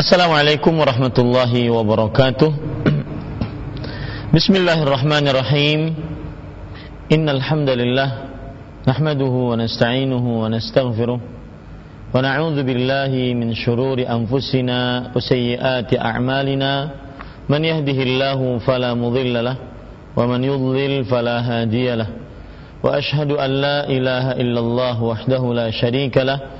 Assalamualaikum warahmatullahi wabarakatuh Bismillahirrahmanirrahim Innal hamdalillah nahmaduhu wa nasta'inuhu wa nastaghfiruh wa na'udzu billahi min shururi anfusina wa sayyiati a'malina man yahdihillahu fala mudilla lah wa man yudlil fala hadiya lah wa ashhadu an la ilaha illallah wahdahu la sharika lah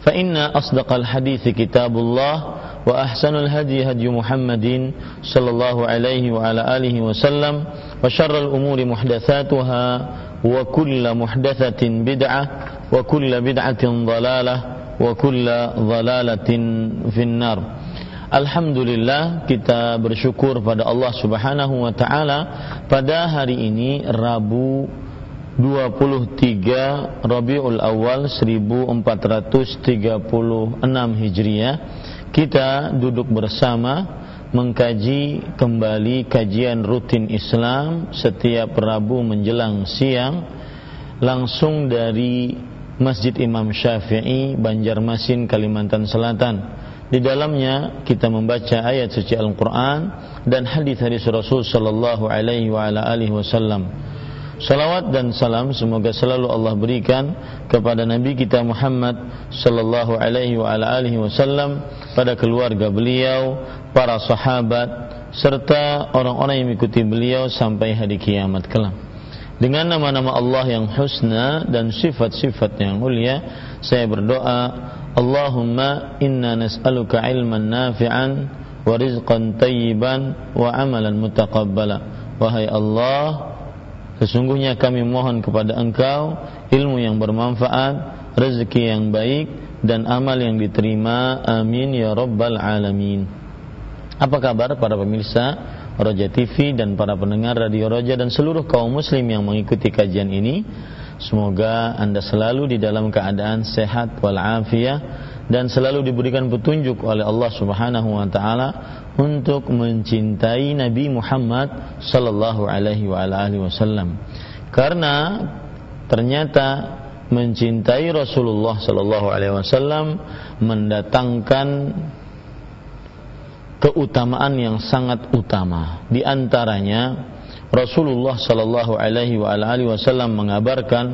فإن أصدق الحديث كتاب الله وأحسن الهدي هدي محمد صلى الله عليه وعلى آله وسلم وشر الأمور محدثاتها وكل محدثة بدعة وكل بدعة ضلالة وكل ضلالة في النار. Alhamdulillah kita bersyukur pada Allah Subhanahu wa taala pada hari ini Rabu 23 Rabiul Awal 1436 Hijriah kita duduk bersama mengkaji kembali kajian rutin Islam setiap Rabu menjelang siang langsung dari Masjid Imam Syafi'i Banjarmasin Kalimantan Selatan. Di dalamnya kita membaca ayat suci Al-Qur'an dan hadis-hadis Rasul sallallahu alaihi wa alihi wasallam. Salawat dan salam semoga selalu Allah berikan kepada Nabi kita Muhammad sallallahu alaihi wa ala alihi wasallam pada keluarga beliau, para sahabat serta orang-orang yang mengikuti beliau sampai hari kiamat kelak. Dengan nama-nama Allah yang husna dan sifat-sifat yang mulia, saya berdoa, Allahumma inna nas'aluka ilman nafi'an wa rizqan tayyiban wa amalan mutaqabbala. Wahai Allah, Sesungguhnya kami mohon kepada engkau ilmu yang bermanfaat, rezeki yang baik, dan amal yang diterima. Amin ya rabbal alamin. Apa kabar para pemirsa Roja TV dan para pendengar Radio Roja dan seluruh kaum muslim yang mengikuti kajian ini? Semoga Anda selalu di dalam keadaan sehat walafiat dan selalu diberikan petunjuk oleh Allah Subhanahu wa taala untuk mencintai Nabi Muhammad sallallahu alaihi wa alihi wasallam. Karena ternyata mencintai Rasulullah sallallahu alaihi wasallam mendatangkan keutamaan yang sangat utama. Di antaranya Rasulullah sallallahu alaihi wasallam mengabarkan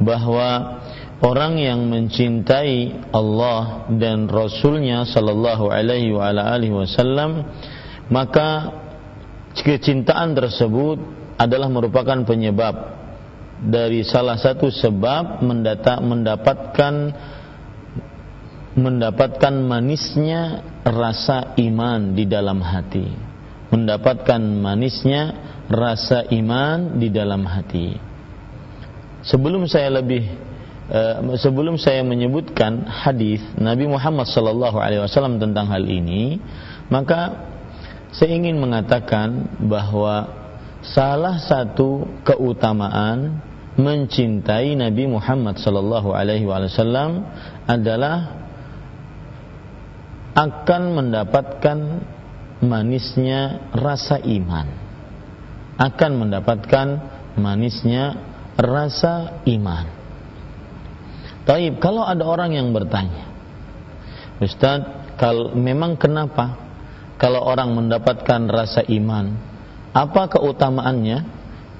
bahwa orang yang mencintai Allah dan Rasulnya Sallallahu Alaihi Wasallam maka kecintaan tersebut adalah merupakan penyebab dari salah satu sebab mendata, mendapatkan mendapatkan manisnya rasa iman di dalam hati. Mendapatkan manisnya rasa iman di dalam hati sebelum saya lebih Eh, sebelum saya menyebutkan hadis Nabi Muhammad sallallahu alaihi wasallam tentang hal ini, maka saya ingin mengatakan bahwa salah satu keutamaan mencintai Nabi Muhammad sallallahu alaihi wasallam adalah akan mendapatkan manisnya rasa iman. Akan mendapatkan manisnya rasa iman. Taib, kalau ada orang yang bertanya, Ustaz, kalau memang kenapa kalau orang mendapatkan rasa iman, apa keutamaannya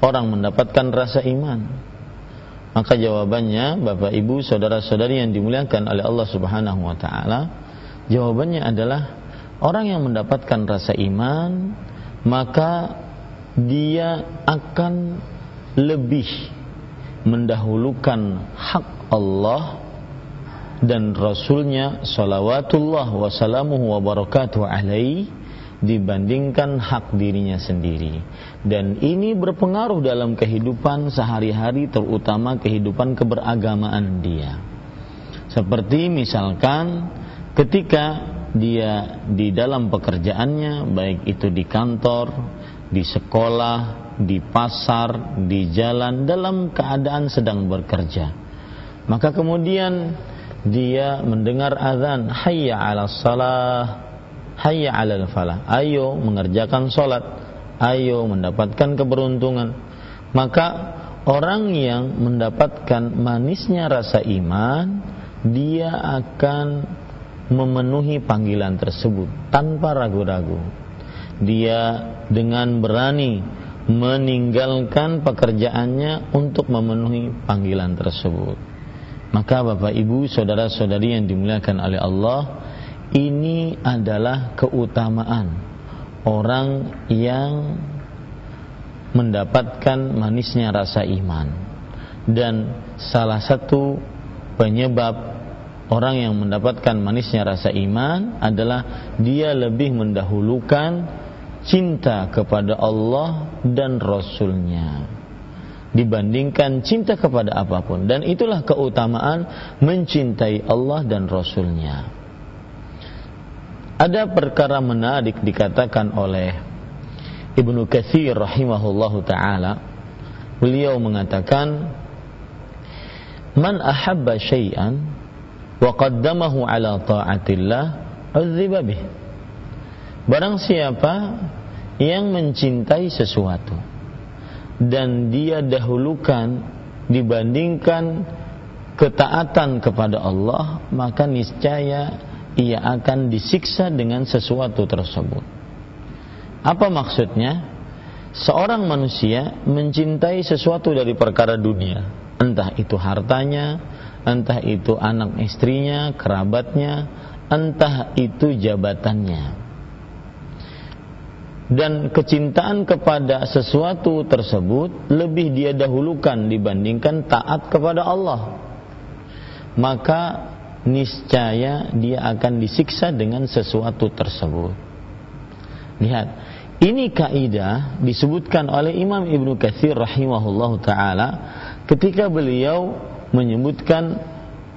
orang mendapatkan rasa iman? Maka jawabannya, Bapak Ibu, saudara-saudari yang dimuliakan oleh Allah Subhanahu wa taala, jawabannya adalah orang yang mendapatkan rasa iman, maka dia akan lebih mendahulukan hak Allah dan Rasulnya salawatullah wasalamuhu wa barakatuh alaih dibandingkan hak dirinya sendiri. Dan ini berpengaruh dalam kehidupan sehari-hari terutama kehidupan keberagamaan dia. Seperti misalkan ketika dia di dalam pekerjaannya baik itu di kantor, di sekolah, di pasar, di jalan dalam keadaan sedang bekerja. Maka kemudian dia mendengar azan hayya 'ala salah, hayya 'alal falah. Ayo mengerjakan salat, ayo mendapatkan keberuntungan. Maka orang yang mendapatkan manisnya rasa iman, dia akan memenuhi panggilan tersebut tanpa ragu-ragu. Dia dengan berani meninggalkan pekerjaannya untuk memenuhi panggilan tersebut. Maka Bapak Ibu, saudara-saudari yang dimuliakan oleh Allah, ini adalah keutamaan orang yang mendapatkan manisnya rasa iman. Dan salah satu penyebab orang yang mendapatkan manisnya rasa iman adalah dia lebih mendahulukan cinta kepada Allah dan Rasulnya. Dibandingkan cinta kepada apa pun. Dan itulah keutamaan mencintai Allah dan Rasulnya. Ada perkara menarik dikatakan oleh Ibnu Katsir rahimahullahu taala. Beliau mengatakan man ahabba syai'an wa qaddamahu ala ta'atillah uzziba bih. Barang siapa yang mencintai sesuatu dan dia dahulukan dibandingkan ketaatan kepada Allah, maka niscaya ia akan disiksa dengan sesuatu tersebut. Apa maksudnya? Seorang manusia mencintai sesuatu dari perkara dunia, entah itu hartanya, entah itu anak istrinya, kerabatnya, entah itu jabatannya. Dan kecintaan kepada sesuatu tersebut lebih dia dahulukan dibandingkan taat kepada Allah. Maka niscaya dia akan disiksa dengan sesuatu tersebut. Lihat, ini kaidah disebutkan oleh Imam Ibnu Katsir rahimahullahu taala ketika beliau menyebutkan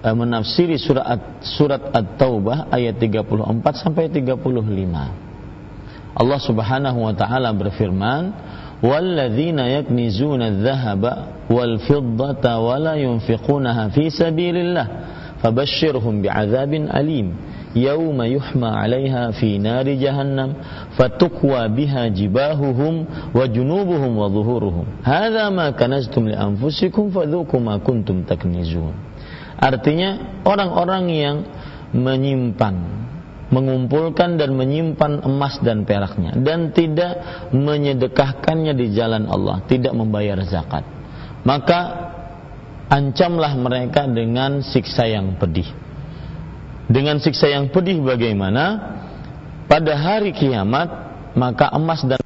uh, menafsiri surat surat At-Taubah ayat 34 sampai 35. Allah Subhanahu wa taala berfirman, "Walladzina yaknizuna adh-dhahaba wal fiddata wa la yunfiqunaha fi sabilillah, fabashshirhum bi'adzabin alim." يوم يحمى عليها في نار جهنم فتقوى بها جباههم وجنوبهم وظهورهم هذا ما كنزتم لأنفسكم فذوقوا ما كنتم تكنزون artinya orang-orang yang menyimpan mengumpulkan dan menyimpan emas dan peraknya dan tidak menyedekahkannya di jalan Allah, tidak membayar zakat. Maka ancamlah mereka dengan siksa yang pedih. Dengan siksa yang pedih bagaimana? Pada hari kiamat maka emas dan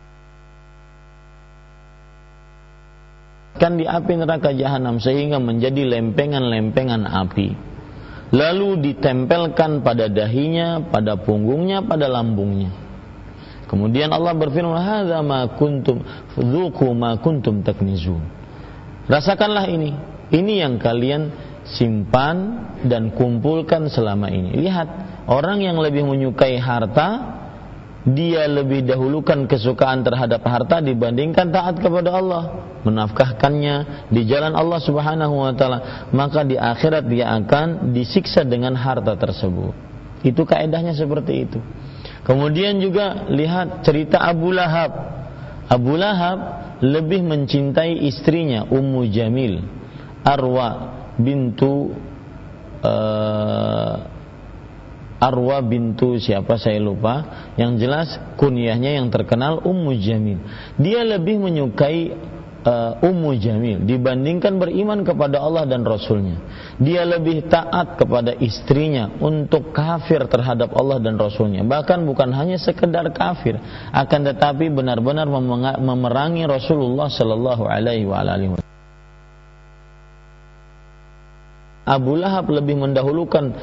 akan di api neraka jahanam sehingga menjadi lempengan-lempengan api lalu ditempelkan pada dahinya, pada punggungnya, pada lambungnya. Kemudian Allah berfirman, "Hadza ma kuntum dzuqu ma kuntum taknizun." Rasakanlah ini. Ini yang kalian simpan dan kumpulkan selama ini. Lihat, orang yang lebih menyukai harta, dia lebih dahulukan kesukaan terhadap harta dibandingkan taat kepada Allah, menafkahkannya di jalan Allah Subhanahu wa taala, maka di akhirat dia akan disiksa dengan harta tersebut. Itu kaidahnya seperti itu. Kemudian juga lihat cerita Abu Lahab. Abu Lahab lebih mencintai istrinya Ummu Jamil, Arwa bintu uh, Arwa bintu siapa saya lupa. Yang jelas kunyahnya yang terkenal Ummu Jamil. Dia lebih menyukai uh, Ummu Jamil dibandingkan beriman kepada Allah dan Rasulnya. Dia lebih taat kepada istrinya untuk kafir terhadap Allah dan Rasulnya. Bahkan bukan hanya sekedar kafir akan tetapi benar-benar memerangi Rasulullah Shallallahu Alaihi Wasallam Abu Lahab lebih mendahulukan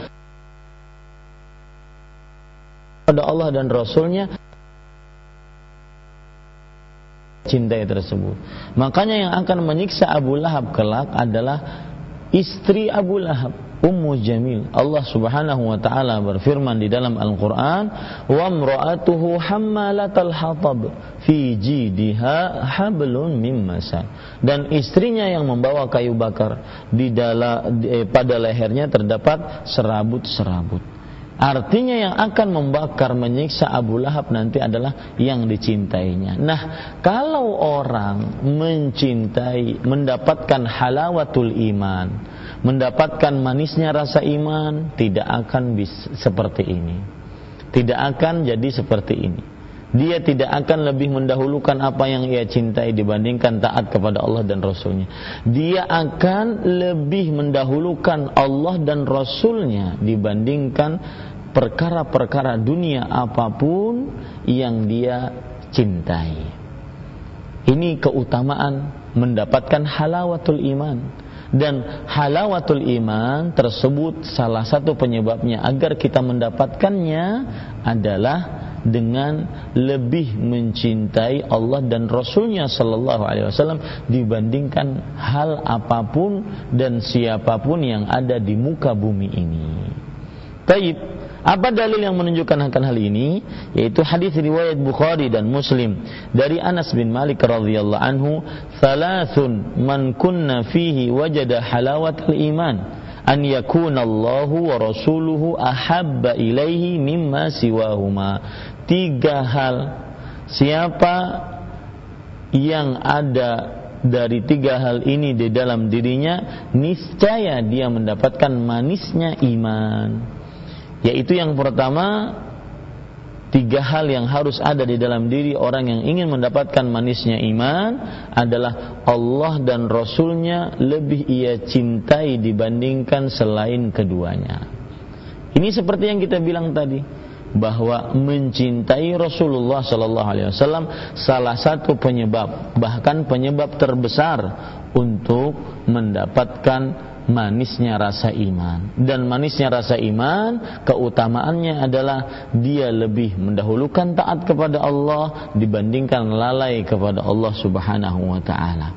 pada Allah dan Rasulnya cintai tersebut. Makanya yang akan menyiksa Abu Lahab kelak adalah istri Abu Lahab, Ummu Jamil. Allah Subhanahu wa taala berfirman di dalam Al-Qur'an, "Wa imra'atuhu hammalatal hatab fi jidha hablum mim masad." Dan istrinya yang membawa kayu bakar di dalam eh, pada lehernya terdapat serabut-serabut. Artinya yang akan membakar menyiksa Abu Lahab nanti adalah yang dicintainya. Nah, kalau orang mencintai, mendapatkan halawatul iman, mendapatkan manisnya rasa iman, tidak akan bisa seperti ini. Tidak akan jadi seperti ini. Dia tidak akan lebih mendahulukan apa yang ia cintai dibandingkan taat kepada Allah dan Rasulnya. Dia akan lebih mendahulukan Allah dan Rasulnya dibandingkan perkara-perkara dunia apa pun yang dia cintai. Ini keutamaan mendapatkan halawatul iman dan halawatul iman tersebut salah satu penyebabnya agar kita mendapatkannya adalah dengan lebih mencintai Allah dan Rasulnya Sallallahu Alaihi Wasallam dibandingkan hal apa pun dan siapa pun yang ada di muka bumi ini. Taib apa dalil yang menunjukkan akan hal ini? Yaitu hadis riwayat Bukhari dan Muslim dari Anas bin Malik radhiyallahu anhu, "Thalathun man kunna fihi wajada halawat al-iman." An yakuna Allahu wa rasuluhu ahabba ilaihi mimma siwahuma. Tiga hal. Siapa yang ada dari tiga hal ini di dalam dirinya, niscaya dia mendapatkan manisnya iman yaitu yang pertama tiga hal yang harus ada di dalam diri orang yang ingin mendapatkan manisnya iman adalah Allah dan Rasulnya lebih ia cintai dibandingkan selain keduanya. Ini seperti yang kita bilang tadi bahwa mencintai Rasulullah Sallallahu Alaihi Wasallam salah satu penyebab bahkan penyebab terbesar untuk mendapatkan manisnya rasa iman dan manisnya rasa iman keutamaannya adalah dia lebih mendahulukan taat kepada Allah dibandingkan lalai kepada Allah Subhanahu wa taala.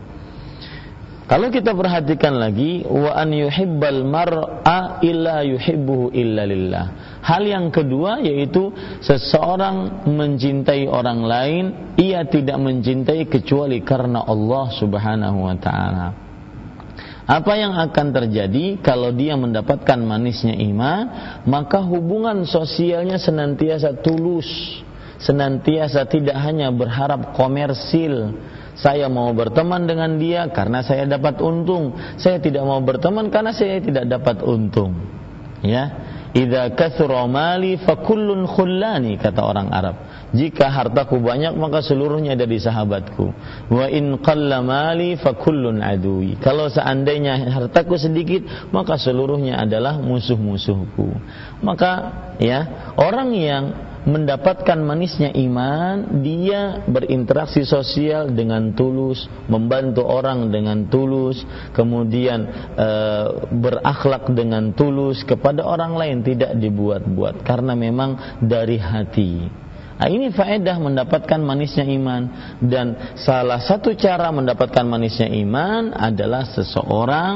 Kalau kita perhatikan lagi wa an yuhibbal mar'a illa yuhibbuhu illa lillah. Hal yang kedua yaitu seseorang mencintai orang lain ia tidak mencintai kecuali karena Allah Subhanahu wa taala. Apa yang akan terjadi kalau dia mendapatkan manisnya iman, maka hubungan sosialnya senantiasa tulus, senantiasa tidak hanya berharap komersil. Saya mau berteman dengan dia karena saya dapat untung. Saya tidak mau berteman karena saya tidak dapat untung. Ya, Idza kathura mali fakullun khullani kata orang Arab. Jika hartaku banyak maka seluruhnya dari sahabatku. Wa in qalla mali fakullun adui. Kalau seandainya hartaku sedikit maka seluruhnya adalah musuh-musuhku. Maka ya, orang yang mendapatkan manisnya iman, dia berinteraksi sosial dengan tulus, membantu orang dengan tulus, kemudian e, berakhlak dengan tulus kepada orang lain tidak dibuat-buat karena memang dari hati. Nah, ini faedah mendapatkan manisnya iman dan salah satu cara mendapatkan manisnya iman adalah seseorang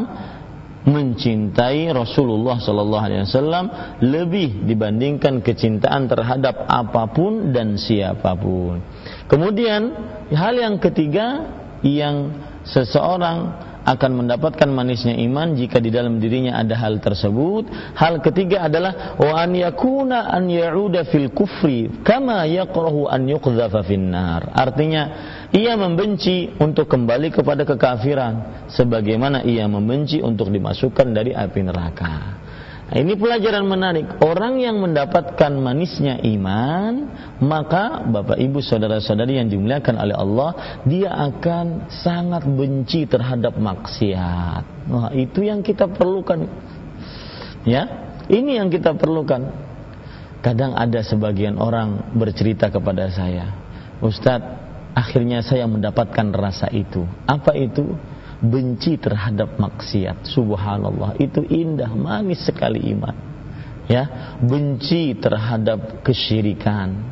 mencintai Rasulullah Sallallahu Alaihi Wasallam lebih dibandingkan kecintaan terhadap apa pun dan siapa pun. Kemudian hal yang ketiga yang seseorang akan mendapatkan manisnya iman jika di dalam dirinya ada hal tersebut. Hal ketiga adalah wa an yakuna an ya'uda fil kufri kama yakrahu an yuqdhafa finnar. Artinya ia membenci untuk kembali kepada kekafiran sebagaimana ia membenci untuk dimasukkan dari api neraka. Nah, ini pelajaran menarik. Orang yang mendapatkan manisnya iman, maka Bapak Ibu saudara-saudari yang dimuliakan oleh Allah, dia akan sangat benci terhadap maksiat. Itu yang kita perlukan. Ya, ini yang kita perlukan. Kadang ada sebagian orang bercerita kepada saya, Ustadz, akhirnya saya mendapatkan rasa itu. Apa itu? Benci terhadap maksiat. Subhanallah, itu indah, manis sekali iman. Ya, benci terhadap kesyirikan,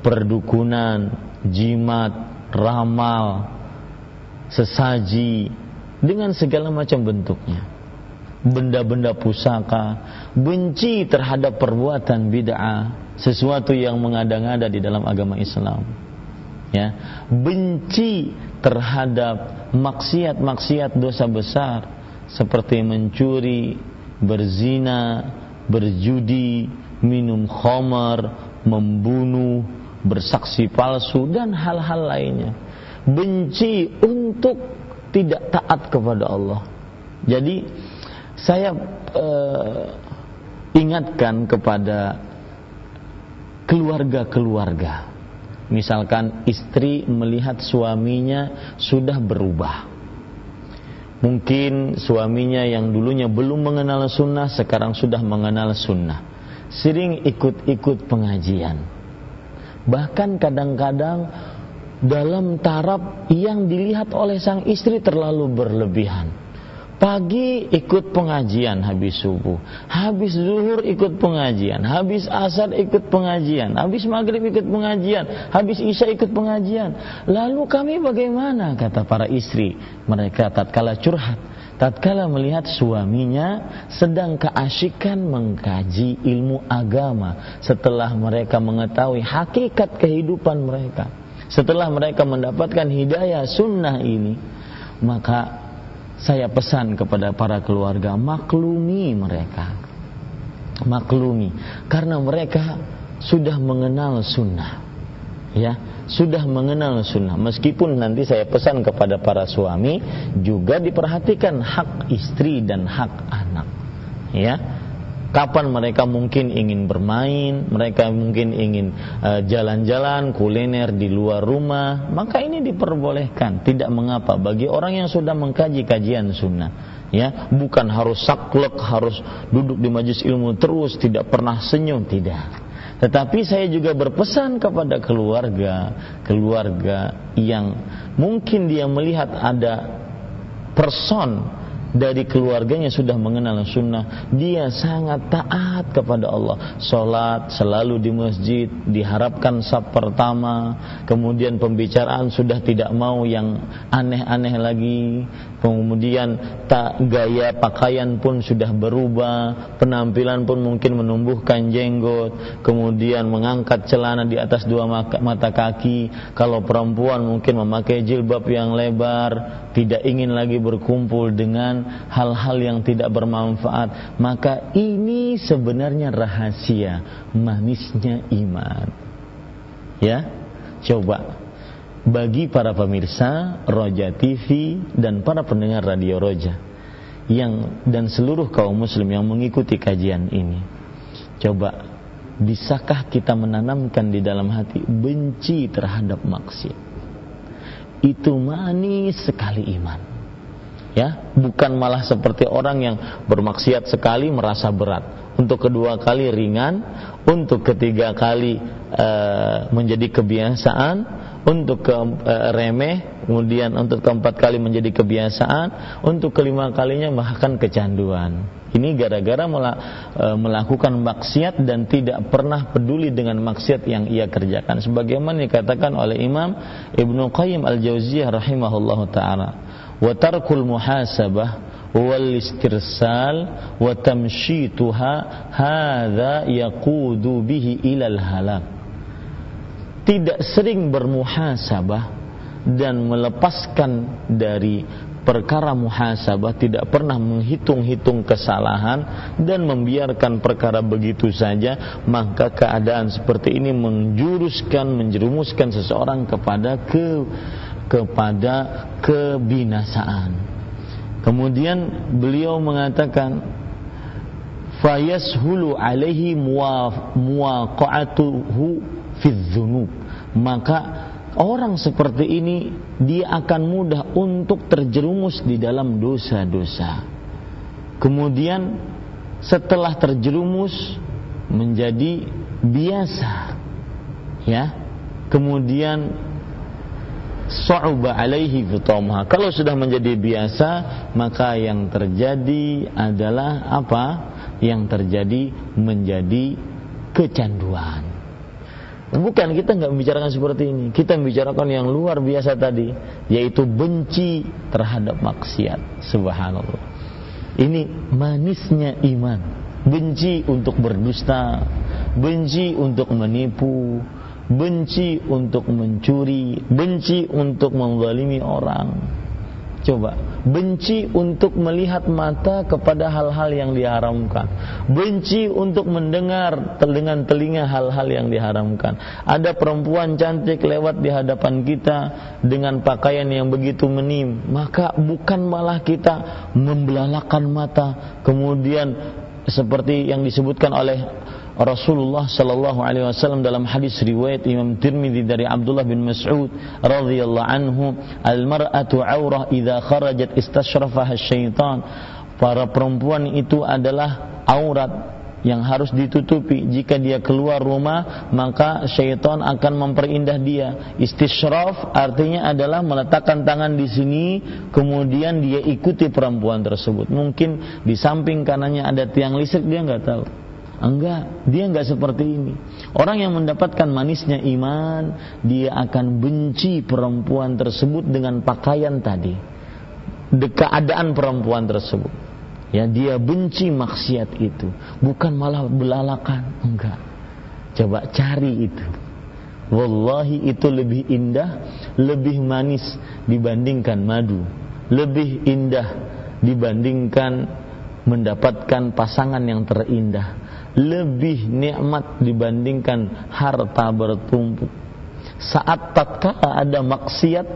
perdukunan, jimat, ramal, sesaji dengan segala macam bentuknya. Benda-benda pusaka, benci terhadap perbuatan bid'ah, sesuatu yang mengada-ngada di dalam agama Islam. Ya, benci terhadap maksiat-maksiat dosa besar seperti mencuri, berzina, berjudi, minum khamar, membunuh, bersaksi palsu dan hal-hal lainnya. Benci untuk tidak taat kepada Allah. Jadi saya uh, ingatkan kepada keluarga-keluarga Misalkan istri melihat suaminya sudah berubah. Mungkin suaminya yang dulunya belum mengenal sunnah sekarang sudah mengenal sunnah. Sering ikut-ikut pengajian. Bahkan kadang-kadang dalam taraf yang dilihat oleh sang istri terlalu berlebihan Pagi ikut pengajian habis subuh, habis zuhur ikut pengajian, habis asar ikut pengajian, habis maghrib ikut pengajian, habis isya ikut pengajian. Lalu kami bagaimana? Kata para istri? Mereka tatkala curhat, tatkala melihat suaminya sedang keasikan mengkaji ilmu agama. Setelah mereka mengetahui hakikat kehidupan mereka. Setelah mereka mendapatkan hidayah sunnah ini, maka saya pesan kepada para keluarga maklumi mereka. Maklumi. Karena mereka sudah mengenal sunnah. Ya sudah mengenal sunnah. Meskipun nanti saya pesan kepada para suami juga diperhatikan hak istri dan hak anak. Ya kapan mereka mungkin ingin bermain, mereka mungkin ingin eh, jalan-jalan, uh, kuliner di luar rumah, maka ini diperbolehkan, tidak mengapa bagi orang yang sudah mengkaji kajian sunnah. Ya, bukan harus saklek, harus duduk di majelis ilmu terus, tidak pernah senyum, tidak. Tetapi saya juga berpesan kepada keluarga, keluarga yang mungkin dia melihat ada person dari keluarganya sudah mengenal sunnah. Dia sangat taat kepada Allah. Sholat selalu di masjid diharapkan sab pertama. Kemudian pembicaraan sudah tidak mau yang aneh-aneh lagi kemudian tak gaya pakaian pun sudah berubah penampilan pun mungkin menumbuhkan jenggot kemudian mengangkat celana di atas dua mata kaki. Kalau perempuan mungkin memakai jilbab yang lebar tidak ingin lagi berkumpul dengan hal-hal yang tidak bermanfaat maka ini sebenarnya rahasia manisnya iman. Ya coba bagi para pemirsa Roja TV dan para pendengar radio Roja yang dan seluruh kaum muslim yang mengikuti kajian ini. Coba bisakah kita menanamkan di dalam hati benci terhadap maksiat? Itu manis sekali iman. Ya, bukan malah seperti orang yang bermaksiat sekali merasa berat. Untuk kedua kali ringan, untuk ketiga kali uh, menjadi kebiasaan, untuk ke uh, remeh, kemudian untuk keempat kali menjadi kebiasaan, untuk kelima kalinya bahkan kecanduan. Ini gara-gara uh, melakukan maksiat dan tidak pernah peduli dengan maksiat yang ia kerjakan. Sebagaimana dikatakan oleh Imam Ibnu Qayyim Al-Jauziyah rahimahullahu taala, "Wa tarkul muhasabah wal istirsal wa tamshituha hadza yaqudu bihi ilal halak." Tidak sering bermuhasabah dan melepaskan dari perkara muhasabah tidak pernah menghitung-hitung kesalahan dan membiarkan perkara begitu saja maka keadaan seperti ini menjuruskan menjerumuskan seseorang kepada ke kepada kebinasaan. Kemudian beliau mengatakan fayashulu alaihi muwaqa'atuhu fidzunub maka orang seperti ini dia akan mudah untuk terjerumus di dalam dosa-dosa kemudian setelah terjerumus menjadi biasa ya kemudian sa'uba alaihi fitamha. Kalau sudah menjadi biasa, maka yang terjadi adalah apa? Yang terjadi menjadi kecanduan. Bukan kita nggak membicarakan seperti ini. Kita membicarakan yang luar biasa tadi, yaitu benci terhadap maksiat. Subhanallah. Ini manisnya iman. Benci untuk berdusta, benci untuk menipu, benci untuk mencuri, benci untuk menzalimi orang. Coba, benci untuk melihat mata kepada hal-hal yang diharamkan. Benci untuk mendengar dengan telinga hal-hal yang diharamkan. Ada perempuan cantik lewat di hadapan kita dengan pakaian yang begitu menim, maka bukan malah kita membelalakan mata, kemudian seperti yang disebutkan oleh Rasulullah sallallahu alaihi wasallam dalam hadis riwayat Imam Tirmidzi dari Abdullah bin Mas'ud radhiyallahu anhu al-mar'atu 'aurah idza kharajat istashrafaha syaitan. Para perempuan itu adalah aurat yang harus ditutupi. Jika dia keluar rumah maka syaitan akan memperindah dia. Istishraf artinya adalah meletakkan tangan di sini kemudian dia ikuti perempuan tersebut. Mungkin di samping kanannya ada tiang listrik dia nggak tahu Enggak, dia enggak seperti ini. Orang yang mendapatkan manisnya iman, dia akan benci perempuan tersebut dengan pakaian tadi. De keadaan perempuan tersebut. Ya, dia benci maksiat itu, bukan malah belalakan, enggak. Coba cari itu. Wallahi itu lebih indah, lebih manis dibandingkan madu, lebih indah dibandingkan mendapatkan pasangan yang terindah lebih nikmat dibandingkan harta bertumpuk. Saat tatkala ada maksiat,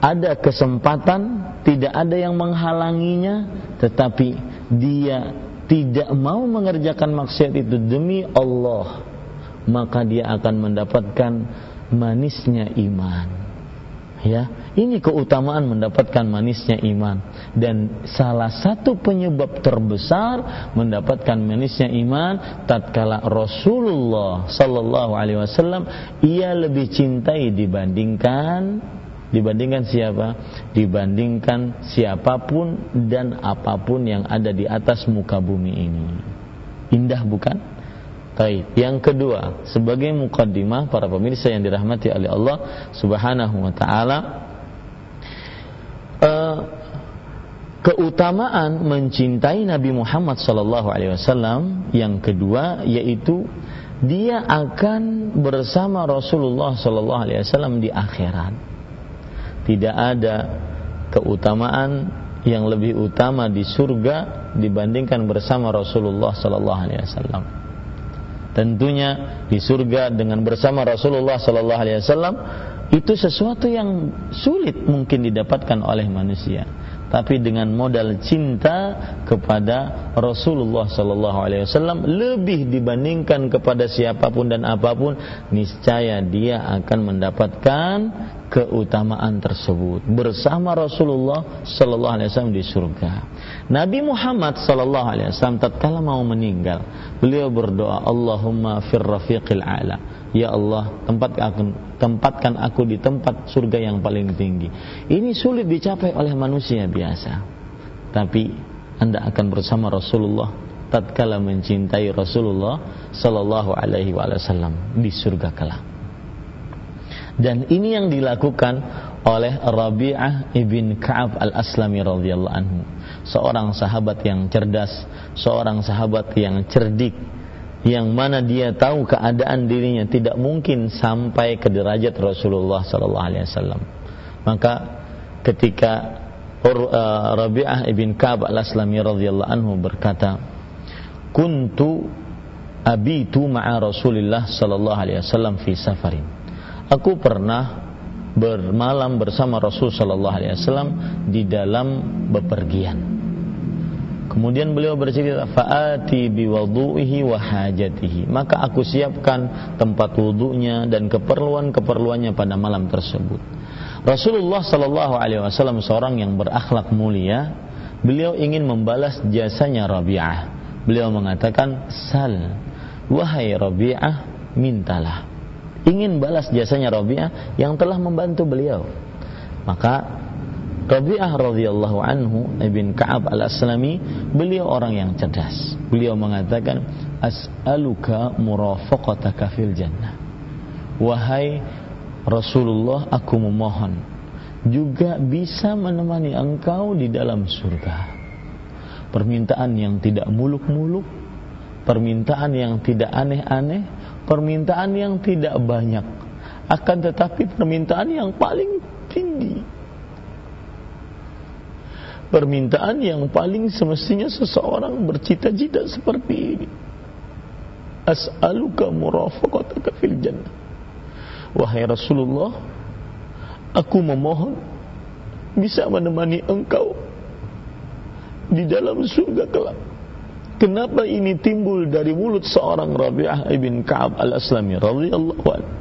ada kesempatan, tidak ada yang menghalanginya, tetapi dia tidak mau mengerjakan maksiat itu demi Allah, maka dia akan mendapatkan manisnya iman. Ya, ini keutamaan mendapatkan manisnya iman dan salah satu penyebab terbesar mendapatkan manisnya iman tatkala Rasulullah sallallahu alaihi wasallam ia lebih cintai dibandingkan dibandingkan siapa? Dibandingkan siapa pun dan apa pun yang ada di atas muka bumi ini. Indah bukan? Baik, yang kedua, sebagai mukaddimah para pemirsa yang dirahmati oleh Allah Subhanahu wa taala uh, keutamaan mencintai Nabi Muhammad sallallahu alaihi wasallam yang kedua yaitu dia akan bersama Rasulullah sallallahu alaihi wasallam di akhirat. Tidak ada keutamaan yang lebih utama di surga dibandingkan bersama Rasulullah sallallahu alaihi wasallam tentunya di surga dengan bersama Rasulullah sallallahu alaihi wasallam itu sesuatu yang sulit mungkin didapatkan oleh manusia. Tapi dengan modal cinta kepada Rasulullah sallallahu alaihi wasallam lebih dibandingkan kepada siapa pun dan apa pun niscaya dia akan mendapatkan keutamaan tersebut bersama Rasulullah sallallahu alaihi wasallam di surga. Nabi Muhammad sallallahu alaihi wasallam tatkala mau meninggal, beliau berdoa, "Allahumma fir rafiqil a'la." Ya Allah, tempatkan aku, tempatkan aku di tempat surga yang paling tinggi. Ini sulit dicapai oleh manusia biasa. Tapi Anda akan bersama Rasulullah tatkala mencintai Rasulullah sallallahu alaihi wasallam di surga kelak. Dan ini yang dilakukan oleh Rabi'ah ibn Ka'ab al-Aslami radhiyallahu anhu. Seorang sahabat yang cerdas, seorang sahabat yang cerdik, yang mana dia tahu keadaan dirinya tidak mungkin sampai ke derajat Rasulullah sallallahu alaihi wasallam. Maka ketika uh, Rabi'ah ibn Ka'ab al-Aslami radhiyallahu anhu berkata, "Kuntu abitu ma'a Rasulillah sallallahu alaihi wasallam fi safarin." Aku pernah bermalam bersama Rasul sallallahu alaihi wasallam di dalam bepergian. Kemudian beliau bercerita faati biwudu'ihi wa hajatihi. Maka aku siapkan tempat wudhunya dan keperluan-keperluannya pada malam tersebut. Rasulullah sallallahu alaihi wasallam seorang yang berakhlak mulia, beliau ingin membalas jasanya Rabi'ah. Beliau mengatakan, "Sal, wahai Rabi'ah, mintalah." Ingin balas jasanya Rabi'ah yang telah membantu beliau. Maka Rabi'ah radhiyallahu anhu ibn Ka'ab al-Aslami beliau orang yang cerdas. Beliau mengatakan as'aluka murafaqataka fil jannah. Wahai Rasulullah aku memohon juga bisa menemani engkau di dalam surga. Permintaan yang tidak muluk-muluk, permintaan yang tidak aneh-aneh, permintaan yang tidak banyak, akan tetapi permintaan yang paling tinggi. Permintaan yang paling semestinya seseorang bercita-cita seperti ini. As'aluka murafaqataka fil jannah. Wahai Rasulullah, aku memohon bisa menemani engkau di dalam surga kelak. Kenapa ini timbul dari mulut seorang Rabi'ah ibn Ka'ab al-Aslami radhiyallahu anhu?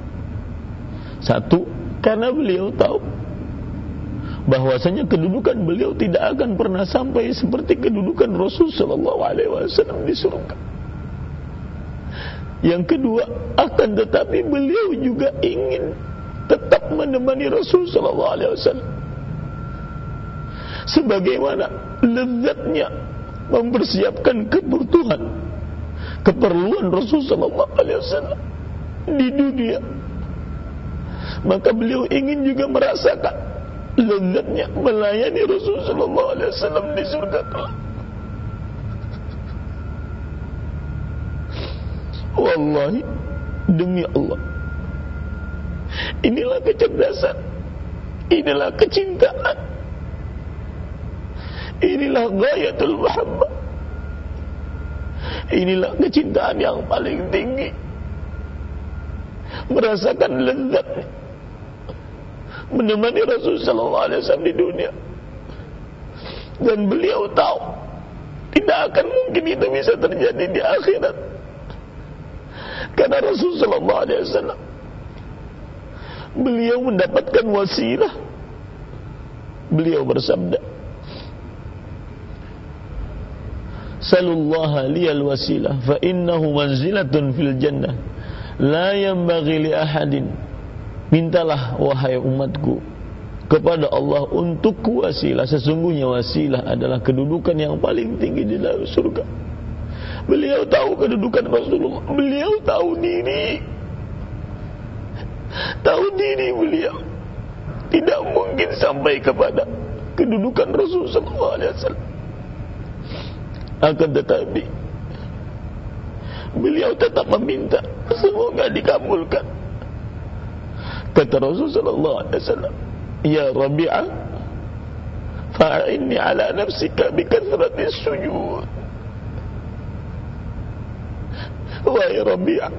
Satu, karena beliau tahu bahwasanya kedudukan beliau tidak akan pernah sampai seperti kedudukan Rasul sallallahu alaihi wasallam di surga. Yang kedua, akan tetapi beliau juga ingin tetap menemani Rasul sallallahu alaihi wasallam. Sebagaimana lezatnya mempersiapkan kebutuhan keperluan Rasulullah sallallahu alaihi wasallam di dunia. Maka beliau ingin juga merasakan lezatnya melayani Rasulullah sallallahu alaihi wasallam di surga kelak. Wallahi demi Allah inilah kecerdasan inilah kecintaan Inilah gayatul mahabbah. Inilah kecintaan yang paling tinggi. Merasakan lezat menemani Rasul sallallahu alaihi wasallam di dunia. Dan beliau tahu tidak akan mungkin itu bisa terjadi di akhirat. Karena Rasul sallallahu alaihi wasallam beliau mendapatkan wasilah. Beliau bersabda, Salullaha liyal wasilah. Fa innahu manzilatun fil jannah. La yanbaghi ahadin. Mintalah wahai umatku kepada Allah untuk wasilah. Sesungguhnya wasilah adalah kedudukan yang paling tinggi di dalam surga. Beliau tahu kedudukan Rasulullah. Beliau tahu diri. Tahu diri beliau. Tidak mungkin sampai kepada kedudukan Rasulullah SAW akan tetapi beliau tetap meminta semoga dikabulkan. Kata Rasulullah sallallahu alaihi wasallam, "Ya Rabi'ah, fa'inni ala nafsika bi kathrati sujud." Wahai Rabi'ah,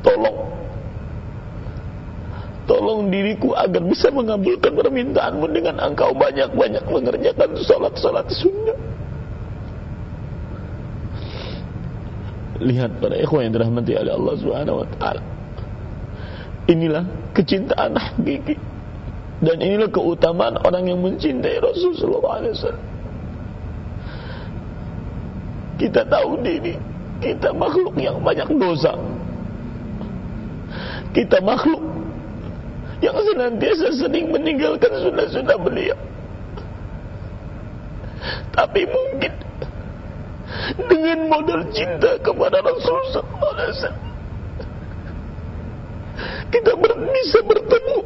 tolong Tolong diriku agar bisa mengabulkan permintaanmu dengan engkau banyak-banyak mengerjakan salat-salat sunnah. Lihat para ikhwan yang dirahmati oleh Allah Subhanahu wa taala. Inilah kecintaan hakiki dan inilah keutamaan orang yang mencintai Rasulullah SAW. Kita tahu diri, kita makhluk yang banyak dosa. Kita makhluk yang senantiasa sering meninggalkan sunnah-sunnah beliau. Tapi mungkin dengan modal cinta kepada Rasul SAW. Kita ber, bisa bertemu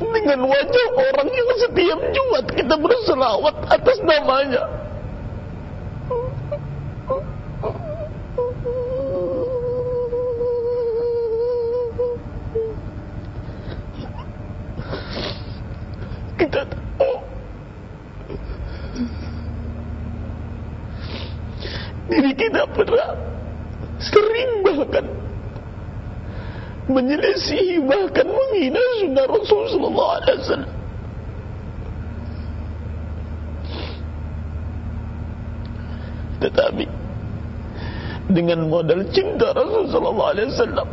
dengan wajah orang yang setiap Jumat kita berselawat atas namanya. Kita diri kita pernah sering bahkan menyelesihi bahkan menghina sunnah Rasulullah SAW. Tetapi dengan modal cinta Rasulullah SAW,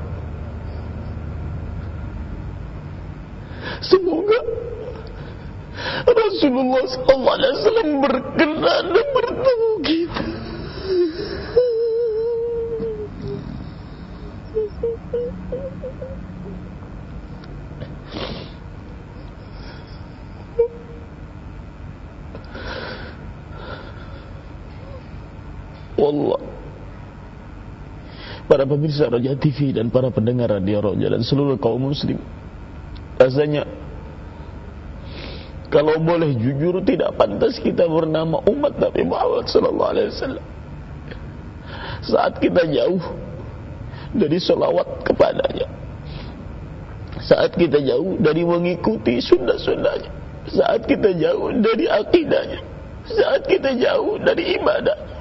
semoga Rasulullah SAW berkenan dan bertemu kita. Wallah. Para pemirsa Raja TV dan para pendengar Radio Roja dan seluruh kaum muslim. Rasanya kalau boleh jujur tidak pantas kita bernama umat Nabi Muhammad sallallahu alaihi wasallam. Saat kita jauh dari salawat kepadanya. Saat kita jauh dari mengikuti sunnah-sunnahnya. Saat kita jauh dari akidahnya. Saat kita jauh dari ibadah.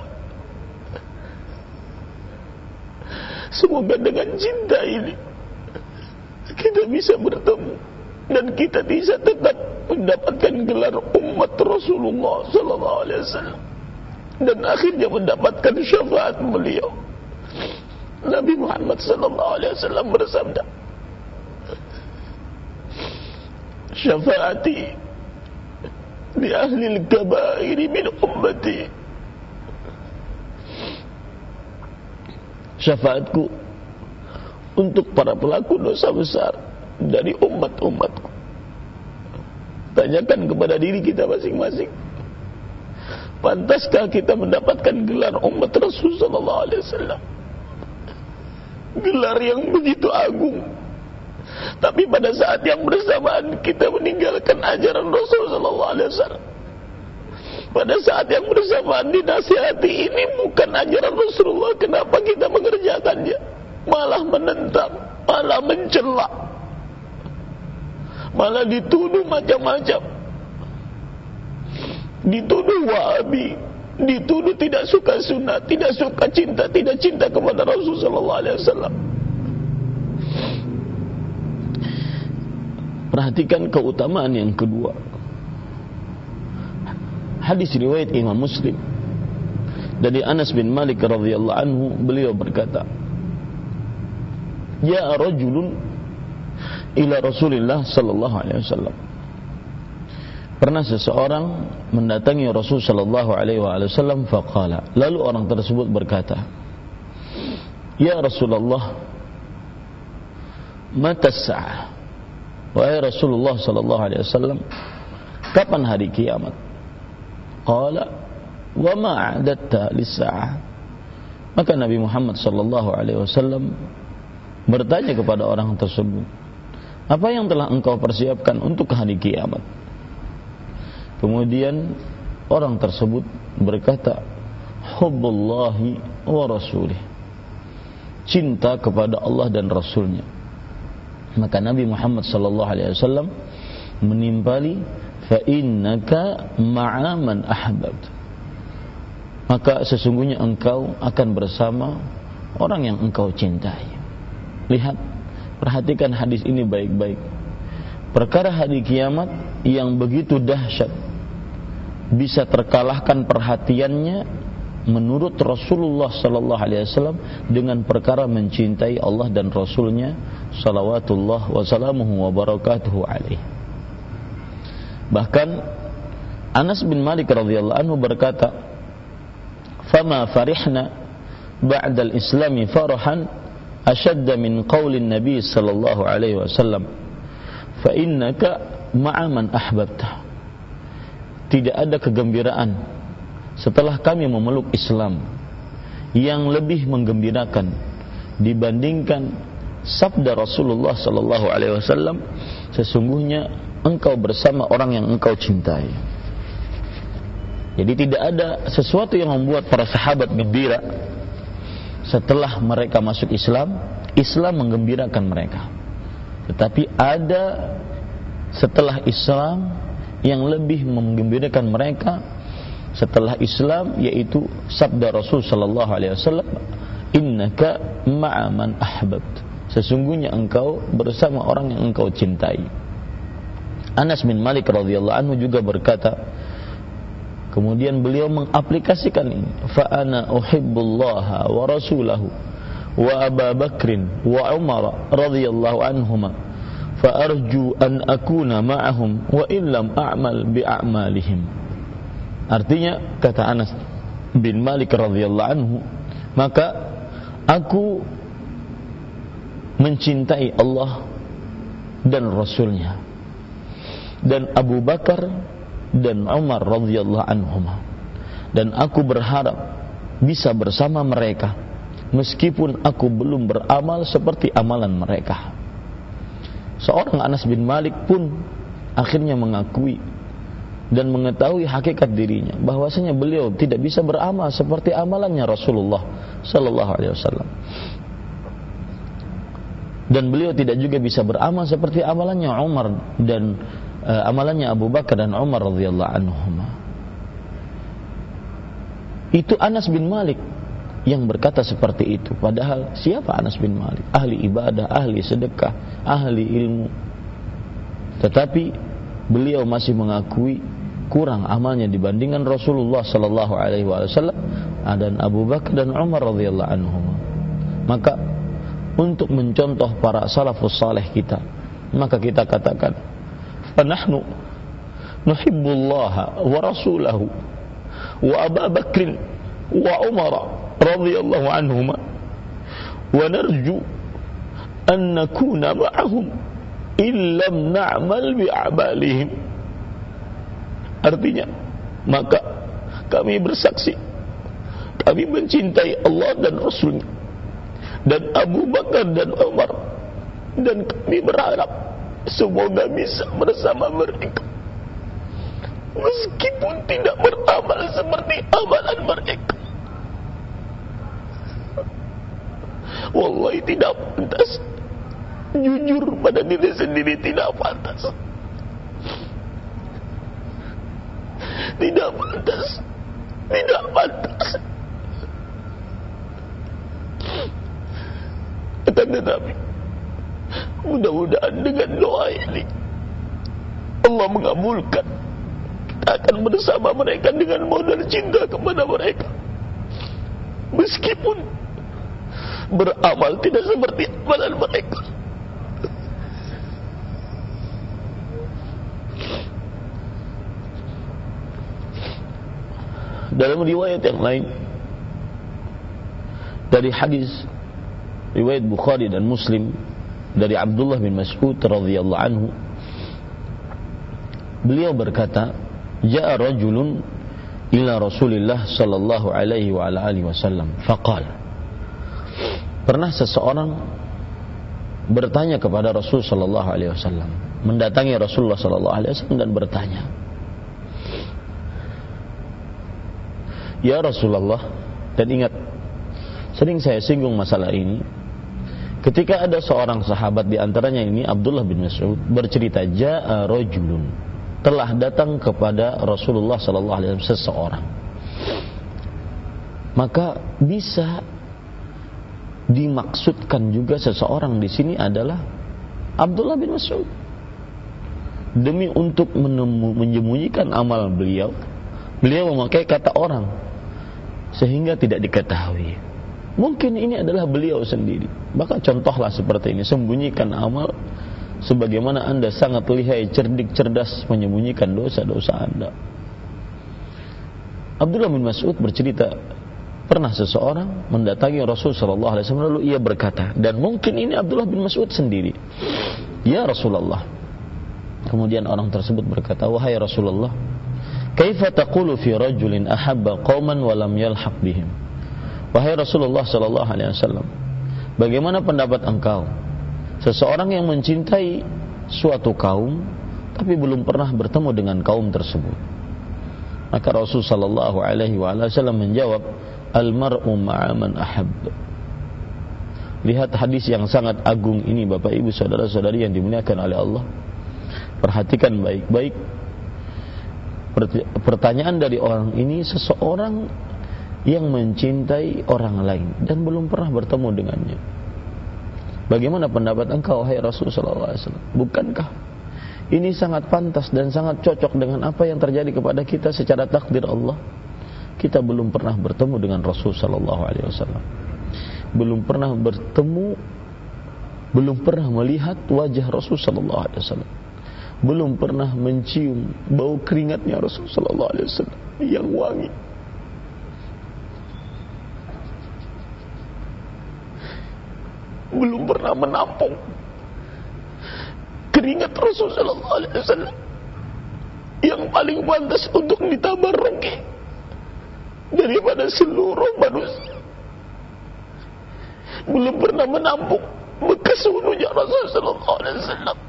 Semoga dengan cinta ini kita bisa bertemu dan kita bisa tetap mendapatkan gelar umat Rasulullah sallallahu alaihi wasallam dan akhirnya mendapatkan syafaat beliau. Nabi Muhammad sallallahu alaihi wasallam bersabda, "Syafaati li ahli al-kaba'ir min ummati." Syafaatku untuk para pelaku dosa besar dari umat-umatku. Tanyakan kepada diri kita masing-masing. Pantaskah kita mendapatkan gelar umat Rasul sallallahu alaihi wasallam? Gelar yang begitu agung. Tapi pada saat yang bersamaan kita meninggalkan ajaran Rasul sallallahu alaihi wasallam. Pada saat yang bersamaan dinasihati ini bukan ajaran Rasulullah, kenapa kita mengerjakannya? Malah menentang, malah mencela. Malah dituduh macam-macam dituduh wahabi dituduh tidak suka sunnah tidak suka cinta tidak cinta kepada Rasul sallallahu alaihi wasallam perhatikan keutamaan yang kedua hadis riwayat Imam Muslim dari Anas bin Malik radhiyallahu anhu beliau berkata ya rajulun ila Rasulillah sallallahu alaihi wasallam Pernah seseorang mendatangi Rasul sallallahu alaihi wasallam faqala. Lalu orang tersebut berkata, "Ya Rasulullah, mata sa'ah?" Wahai Rasulullah sallallahu alaihi wasallam, kapan hari kiamat? Qala, "Wa ma 'adatta lis-sa'ah?" Maka Nabi Muhammad sallallahu alaihi wasallam bertanya kepada orang tersebut, "Apa yang telah engkau persiapkan untuk hari kiamat?" Kemudian orang tersebut berkata, "Hubbullahi wa rasulih." Cinta kepada Allah dan Rasulnya. Maka Nabi Muhammad sallallahu alaihi wasallam menimpali innaka ahbabt. Maka sesungguhnya engkau akan bersama orang yang engkau cintai. Lihat, perhatikan hadis ini baik-baik. Perkara hari kiamat yang begitu dahsyat bisa terkalahkan perhatiannya menurut Rasulullah sallallahu alaihi wasallam dengan perkara mencintai Allah dan Rasulnya salawatullah wa salamuhu wa barakatuhu alaihi. Bahkan Anas bin Malik radhiyallahu anhu berkata, "Fama farihna ba'da al-islami farahan ashadda min qawli nabi sallallahu alaihi wasallam fa innaka ma'a man ahbabta." tidak ada kegembiraan setelah kami memeluk Islam yang lebih menggembirakan dibandingkan sabda Rasulullah sallallahu alaihi wasallam sesungguhnya engkau bersama orang yang engkau cintai. Jadi tidak ada sesuatu yang membuat para sahabat gembira setelah mereka masuk Islam, Islam menggembirakan mereka. Tetapi ada setelah Islam yang lebih menggembirakan mereka setelah Islam yaitu sabda Rasul sallallahu alaihi wasallam innaka ma'a man ahbabt sesungguhnya engkau bersama orang yang engkau cintai Anas bin Malik radhiyallahu anhu juga berkata, kemudian beliau mengaplikasikan ini, fa ana uhibbullah wa rasulahu wa Abu Bakrin wa Umar radhiyallahu anhuma fa arju an akuna ma'ahum wa illam a'mal bi a'malihim. Artinya kata Anas bin Malik radhiyallahu anhu, maka aku mencintai Allah dan Rasulnya dan Abu Bakar dan Umar radhiyallahu anhuma dan aku berharap bisa bersama mereka meskipun aku belum beramal seperti amalan mereka. Seorang Anas bin Malik pun akhirnya mengakui dan mengetahui hakikat dirinya bahwasanya beliau tidak bisa beramal seperti amalannya Rasulullah sallallahu alaihi wasallam. Dan beliau tidak juga bisa beramal seperti amalannya Umar dan uh, amalannya Abu Bakar dan Umar radhiyallahu anhuma. Itu Anas bin Malik yang berkata seperti itu. Padahal siapa Anas bin Malik? Ahli ibadah, ahli sedekah, ahli ilmu. Tetapi beliau masih mengakui kurang amalnya dibandingkan Rasulullah sallallahu alaihi wasallam dan Abu Bakar dan Umar radhiyallahu anhum. Maka untuk mencontoh para salafus saleh kita, maka kita katakan, "Fanahnu nuhibbullaha wa rasulahu wa Abu Bakr wa Umar radhiyallahu anhuma wa narju an nakuna ma'ahum illam na'mal bi'amalihim." Artinya, maka kami bersaksi kami mencintai Allah dan Rasulnya dan Abu Bakar dan Umar dan kami berharap semoga bisa bersama mereka. Meskipun tidak beramal seperti amalan mereka. Wallahi tidak pantas. Jujur pada diri sendiri tidak pantas. Tidak pantas. Tidak pantas. Tetapi mudah-mudahan dengan doa ini Allah mengabulkan. Kita akan bersama mereka dengan modal cinta kepada mereka. Meskipun beramal tidak seperti amalan mereka. Dalam riwayat yang lain dari hadis riwayat Bukhari dan Muslim dari Abdullah bin Mas'ud radhiyallahu anhu. Beliau berkata ja'a rajulun ila Rasulillah sallallahu alaihi wa ala alihi wasallam. Faqal pernah seseorang bertanya kepada Rasul sallallahu alaihi wasallam mendatangi Rasulullah sallallahu alaihi wasallam dan bertanya Ya Rasulullah dan ingat sering saya singgung masalah ini ketika ada seorang sahabat di antaranya ini Abdullah bin Mas'ud bercerita ja'a rajulun. Telah datang kepada Rasulullah sallallahu alaihi wasallam seseorang. Maka bisa dimaksudkan juga seseorang di sini adalah Abdullah bin Mas'ud. Demi untuk menyembunyikan amal beliau beliau memakai kata orang sehingga tidak diketahui. Mungkin ini adalah beliau sendiri. Maka contohlah seperti ini, sembunyikan amal sebagaimana Anda sangat lihai, cerdik, cerdas menyembunyikan dosa-dosa Anda. Abdullah bin Mas'ud bercerita pernah seseorang mendatangi Rasul sallallahu alaihi wasallam lalu ia berkata dan mungkin ini Abdullah bin Mas'ud sendiri. Ya Rasulullah. Kemudian orang tersebut berkata, "Wahai Rasulullah, Kaifa taqulu fi rajulin ahabba qauman wa lam yalhaq bihim? Wahai Rasulullah sallallahu alaihi wasallam, bagaimana pendapat engkau? Seseorang yang mencintai suatu kaum tapi belum pernah bertemu dengan kaum tersebut. Maka Rasul sallallahu alaihi wasallam menjawab, "Al mar'u ma'a man ahab." Lihat hadis yang sangat agung ini Bapak Ibu saudara-saudari yang dimuliakan oleh Allah. Perhatikan baik-baik pertanyaan dari orang ini seseorang yang mencintai orang lain dan belum pernah bertemu dengannya. Bagaimana pendapat engkau hai Rasulullah SAW? Bukankah ini sangat pantas dan sangat cocok dengan apa yang terjadi kepada kita secara takdir Allah? Kita belum pernah bertemu dengan Rasul Sallallahu Alaihi Wasallam, belum pernah bertemu, belum pernah melihat wajah Rasul Sallallahu Alaihi Wasallam belum pernah mencium bau keringatnya Rasulullah SAW yang wangi. Belum pernah menampung keringat Rasulullah SAW yang paling pantas untuk ditabarruki daripada seluruh manusia. Belum pernah menampung bekas wudhunya Rasulullah sallallahu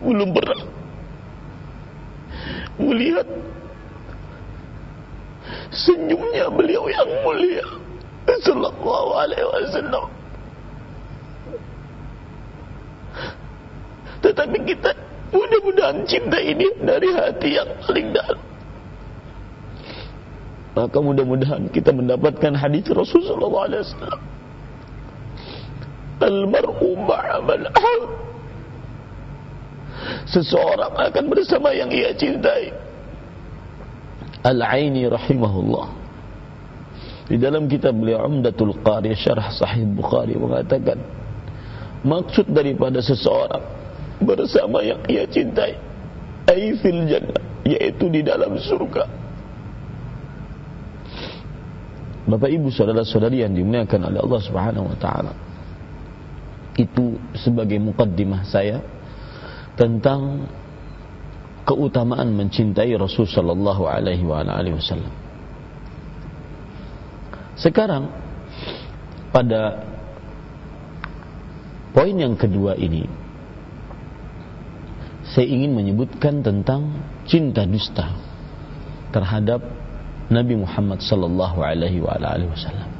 belum pernah. Melihat. Senyumnya beliau yang mulia. Sallallahu alaihi wasallam. Tetapi kita mudah-mudahan cinta ini dari hati yang paling dalam. Maka mudah-mudahan kita mendapatkan hadis Rasulullah sallallahu alaihi wasallam. Al-mar'u ma'a man seseorang akan bersama yang ia cintai. Al-Aini rahimahullah. Di dalam kitab beliau Umdatul Qari Syarah Sahih Bukhari mengatakan maksud daripada seseorang bersama yang ia cintai ay fil jannah yaitu di dalam surga. Bapak Ibu saudara-saudari yang dimuliakan oleh Allah Subhanahu wa taala itu sebagai mukaddimah saya tentang keutamaan mencintai Rasul sallallahu alaihi wasallam. Sekarang pada poin yang kedua ini saya ingin menyebutkan tentang cinta dusta terhadap Nabi Muhammad sallallahu alaihi wasallam.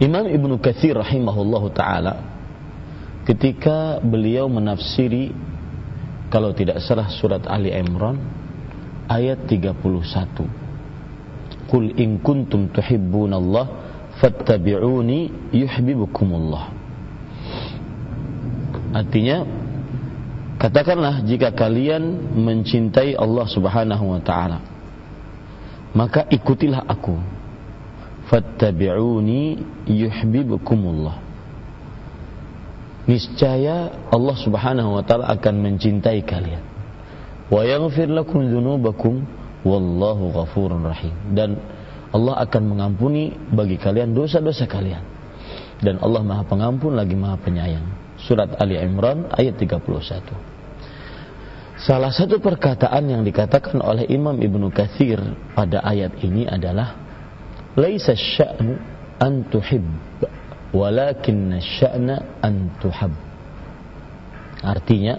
Imam Ibnu Katsir rahimahullahu taala ketika beliau menafsiri kalau tidak salah surat Ali Imran ayat 31 Qul in kuntum tuhibbunallah fattabi'uni yuhibbukumullah. Artinya katakanlah jika kalian mencintai Allah Subhanahu wa taala maka ikutilah aku. Fattabi'uni yuhibbukumullah niscaya Allah Subhanahu wa taala akan mencintai kalian. Wa yaghfir lakum dzunubakum wallahu ghafurur rahim. Dan Allah akan mengampuni bagi kalian dosa-dosa kalian. Dan Allah Maha Pengampun lagi Maha Penyayang. Surat Ali Imran ayat 31. Salah satu perkataan yang dikatakan oleh Imam Ibnu Katsir pada ayat ini adalah laisa sya'nu an tuhibba walakin sya'na an tuhab artinya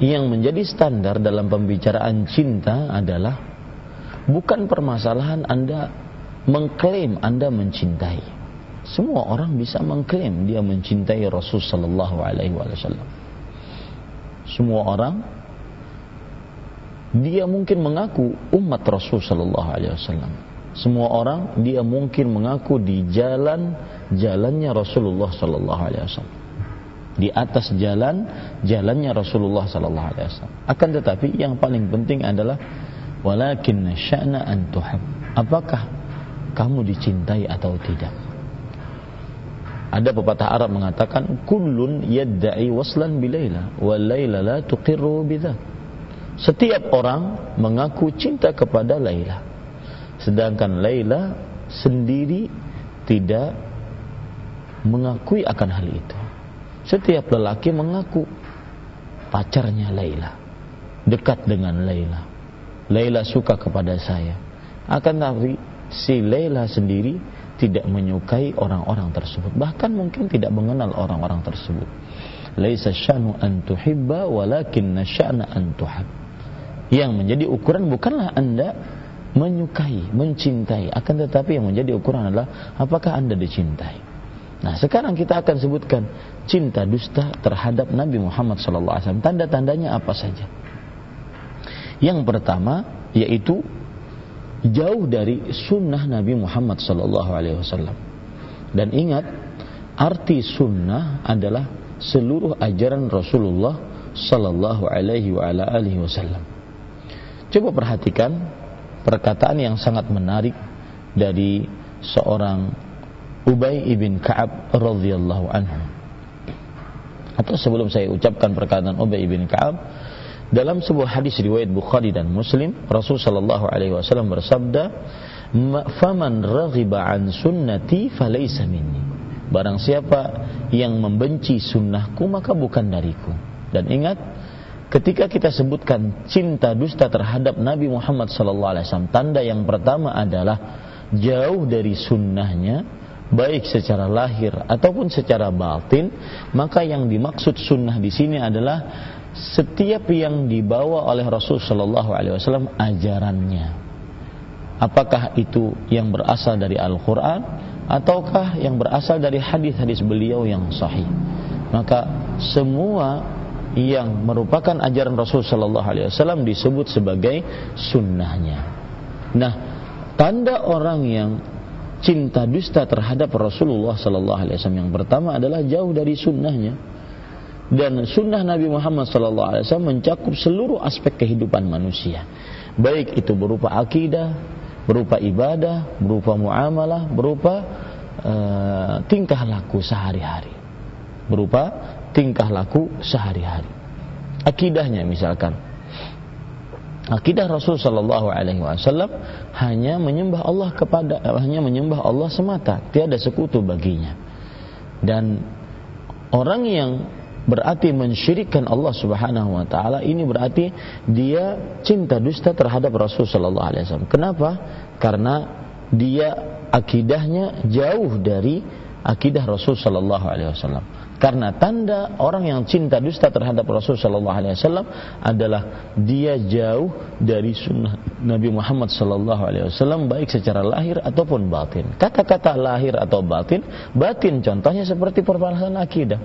yang menjadi standar dalam pembicaraan cinta adalah bukan permasalahan Anda mengklaim Anda mencintai. Semua orang bisa mengklaim dia mencintai Rasul sallallahu alaihi wasallam. Semua orang dia mungkin mengaku umat Rasul sallallahu alaihi wasallam. Semua orang dia mungkin mengaku di jalan jalannya Rasulullah sallallahu alaihi wasallam. Di atas jalan jalannya Rasulullah sallallahu alaihi wasallam. Akan tetapi yang paling penting adalah walakin sya'na an tuhab. Apakah kamu dicintai atau tidak? Ada pepatah Arab mengatakan kullun yadda'i waslan bilaila wal laila la tuqirru bidzak. Setiap orang mengaku cinta kepada Laila. Sedangkan Laila sendiri tidak mengakui akan hal itu. Setiap lelaki mengaku pacarnya Laila, dekat dengan Laila. Laila suka kepada saya. Akan tapi si Laila sendiri tidak menyukai orang-orang tersebut. Bahkan mungkin tidak mengenal orang-orang tersebut. Laisa syanu an tuhibba walakin sya'na an tuhab. Yang menjadi ukuran bukanlah Anda menyukai, mencintai, akan tetapi yang menjadi ukuran adalah apakah Anda dicintai. Nah, sekarang kita akan sebutkan cinta dusta terhadap Nabi Muhammad SAW. Tanda-tandanya apa saja? Yang pertama yaitu jauh dari sunnah Nabi Muhammad SAW. Dan ingat, arti sunnah adalah seluruh ajaran Rasulullah Sallallahu Alaihi Wasallam. Coba perhatikan perkataan yang sangat menarik dari seorang Ubay ibn Ka'ab radhiyallahu anhu. Atau sebelum saya ucapkan perkataan Ubay ibn Ka'ab, dalam sebuah hadis riwayat Bukhari dan Muslim, Rasul sallallahu alaihi wasallam bersabda, faman raghiba an sunnati falaysa minni barang siapa yang membenci sunnahku maka bukan dariku dan ingat ketika kita sebutkan cinta dusta terhadap Nabi Muhammad SAW tanda yang pertama adalah jauh dari sunnahnya baik secara lahir ataupun secara batin maka yang dimaksud sunnah di sini adalah setiap yang dibawa oleh Rasul Shallallahu Alaihi Wasallam ajarannya. Apakah itu yang berasal dari Al-Quran ataukah yang berasal dari hadis-hadis beliau yang sahih? Maka semua yang merupakan ajaran Rasul Sallallahu Alaihi Wasallam disebut sebagai sunnahnya. Nah, tanda orang yang cinta dusta terhadap Rasulullah Sallallahu Alaihi Wasallam yang pertama adalah jauh dari sunnahnya. Dan sunnah Nabi Muhammad Sallallahu Alaihi Wasallam mencakup seluruh aspek kehidupan manusia, baik itu berupa akidah, berupa ibadah, berupa muamalah, berupa uh, tingkah laku sehari-hari. Berupa tingkah laku sehari-hari. Akidahnya misalkan. Akidah Rasul Shallallahu Alaihi Wasallam hanya menyembah Allah kepada hanya menyembah Allah semata, tiada sekutu baginya. Dan orang yang berarti mensyirikkan Allah Subhanahu wa taala ini berarti dia cinta dusta terhadap Rasul sallallahu alaihi wasallam. Kenapa? Karena dia akidahnya jauh dari akidah Rasul sallallahu alaihi wasallam. Karena tanda orang yang cinta dusta terhadap Rasul sallallahu alaihi wasallam adalah dia jauh dari sunnah Nabi Muhammad sallallahu alaihi wasallam baik secara lahir ataupun batin. Kata-kata lahir atau batin, batin contohnya seperti permasalahan akidah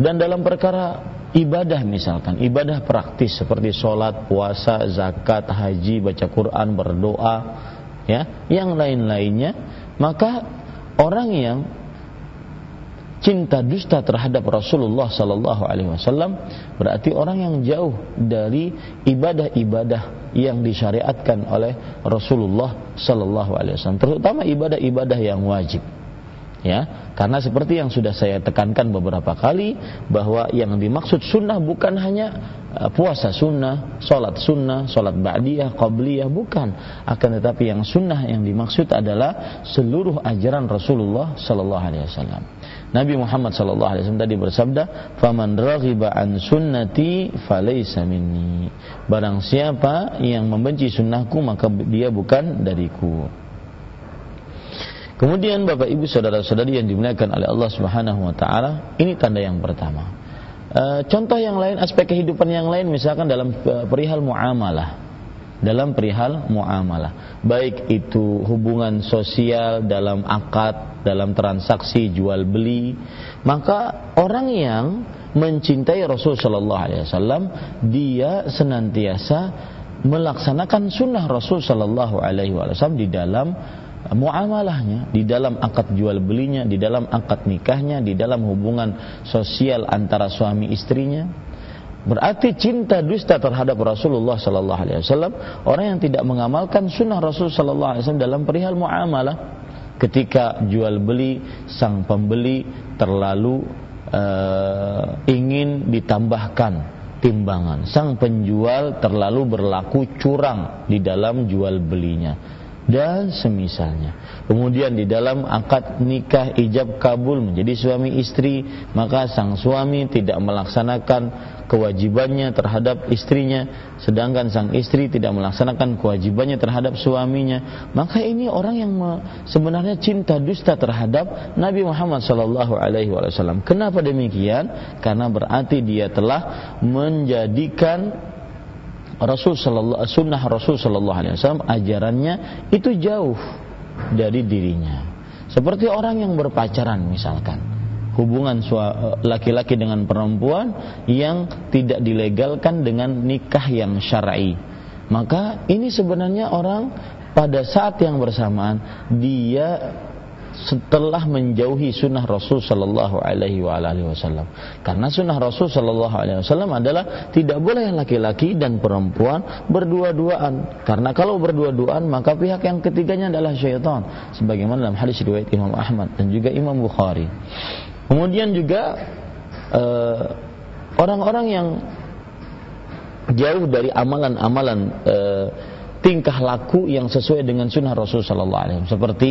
dan dalam perkara ibadah misalkan, ibadah praktis seperti sholat, puasa, zakat, haji, baca Quran, berdoa, ya, yang lain-lainnya, maka orang yang cinta dusta terhadap Rasulullah Sallallahu Alaihi Wasallam berarti orang yang jauh dari ibadah-ibadah yang disyariatkan oleh Rasulullah Sallallahu Alaihi Wasallam, terutama ibadah-ibadah yang wajib ya karena seperti yang sudah saya tekankan beberapa kali bahwa yang dimaksud sunnah bukan hanya uh, puasa sunnah, sholat sunnah, sholat ba'diyah, qabliyah bukan akan tetapi yang sunnah yang dimaksud adalah seluruh ajaran Rasulullah Sallallahu Alaihi Wasallam. Nabi Muhammad Sallallahu Alaihi Wasallam tadi bersabda, "Faman raghiba an sunnati falaysa minni." Barang siapa yang membenci sunnahku maka dia bukan dariku. Kemudian Bapak Ibu saudara-saudari yang dimuliakan oleh Allah Subhanahu wa taala, ini tanda yang pertama. E, contoh yang lain aspek kehidupan yang lain misalkan dalam e, perihal muamalah. Dalam perihal muamalah, baik itu hubungan sosial dalam akad, dalam transaksi jual beli, maka orang yang mencintai Rasul Shallallahu Alaihi Wasallam dia senantiasa melaksanakan sunnah Rasul Shallallahu Alaihi Wasallam di dalam muamalahnya di dalam akad jual belinya, di dalam akad nikahnya, di dalam hubungan sosial antara suami istrinya. Berarti cinta dusta terhadap Rasulullah sallallahu alaihi wasallam orang yang tidak mengamalkan sunnah Rasul sallallahu alaihi wasallam dalam perihal muamalah ketika jual beli sang pembeli terlalu uh, ingin ditambahkan timbangan. Sang penjual terlalu berlaku curang di dalam jual belinya dan semisalnya. Kemudian di dalam akad nikah ijab kabul menjadi suami istri, maka sang suami tidak melaksanakan kewajibannya terhadap istrinya, sedangkan sang istri tidak melaksanakan kewajibannya terhadap suaminya. Maka ini orang yang sebenarnya cinta dusta terhadap Nabi Muhammad Shallallahu Alaihi Wasallam. Kenapa demikian? Karena berarti dia telah menjadikan Rasul sallallahu sunnah Rasul sallallahu alaihi wasallam ajarannya itu jauh dari dirinya. Seperti orang yang berpacaran misalkan hubungan laki-laki dengan perempuan yang tidak dilegalkan dengan nikah yang syar'i. Maka ini sebenarnya orang pada saat yang bersamaan dia setelah menjauhi sunnah Rasul Shallallahu Alaihi Wasallam. Karena sunnah Rasul Shallallahu Alaihi Wasallam adalah tidak boleh laki-laki dan perempuan berdua-duaan. Karena kalau berdua-duaan maka pihak yang ketiganya adalah syaitan. Sebagaimana dalam hadis riwayat Imam Ahmad dan juga Imam Bukhari. Kemudian juga eh, orang-orang yang jauh dari amalan-amalan uh, tingkah laku yang sesuai dengan sunnah Rasul Sallallahu Alaihi Wasallam. Seperti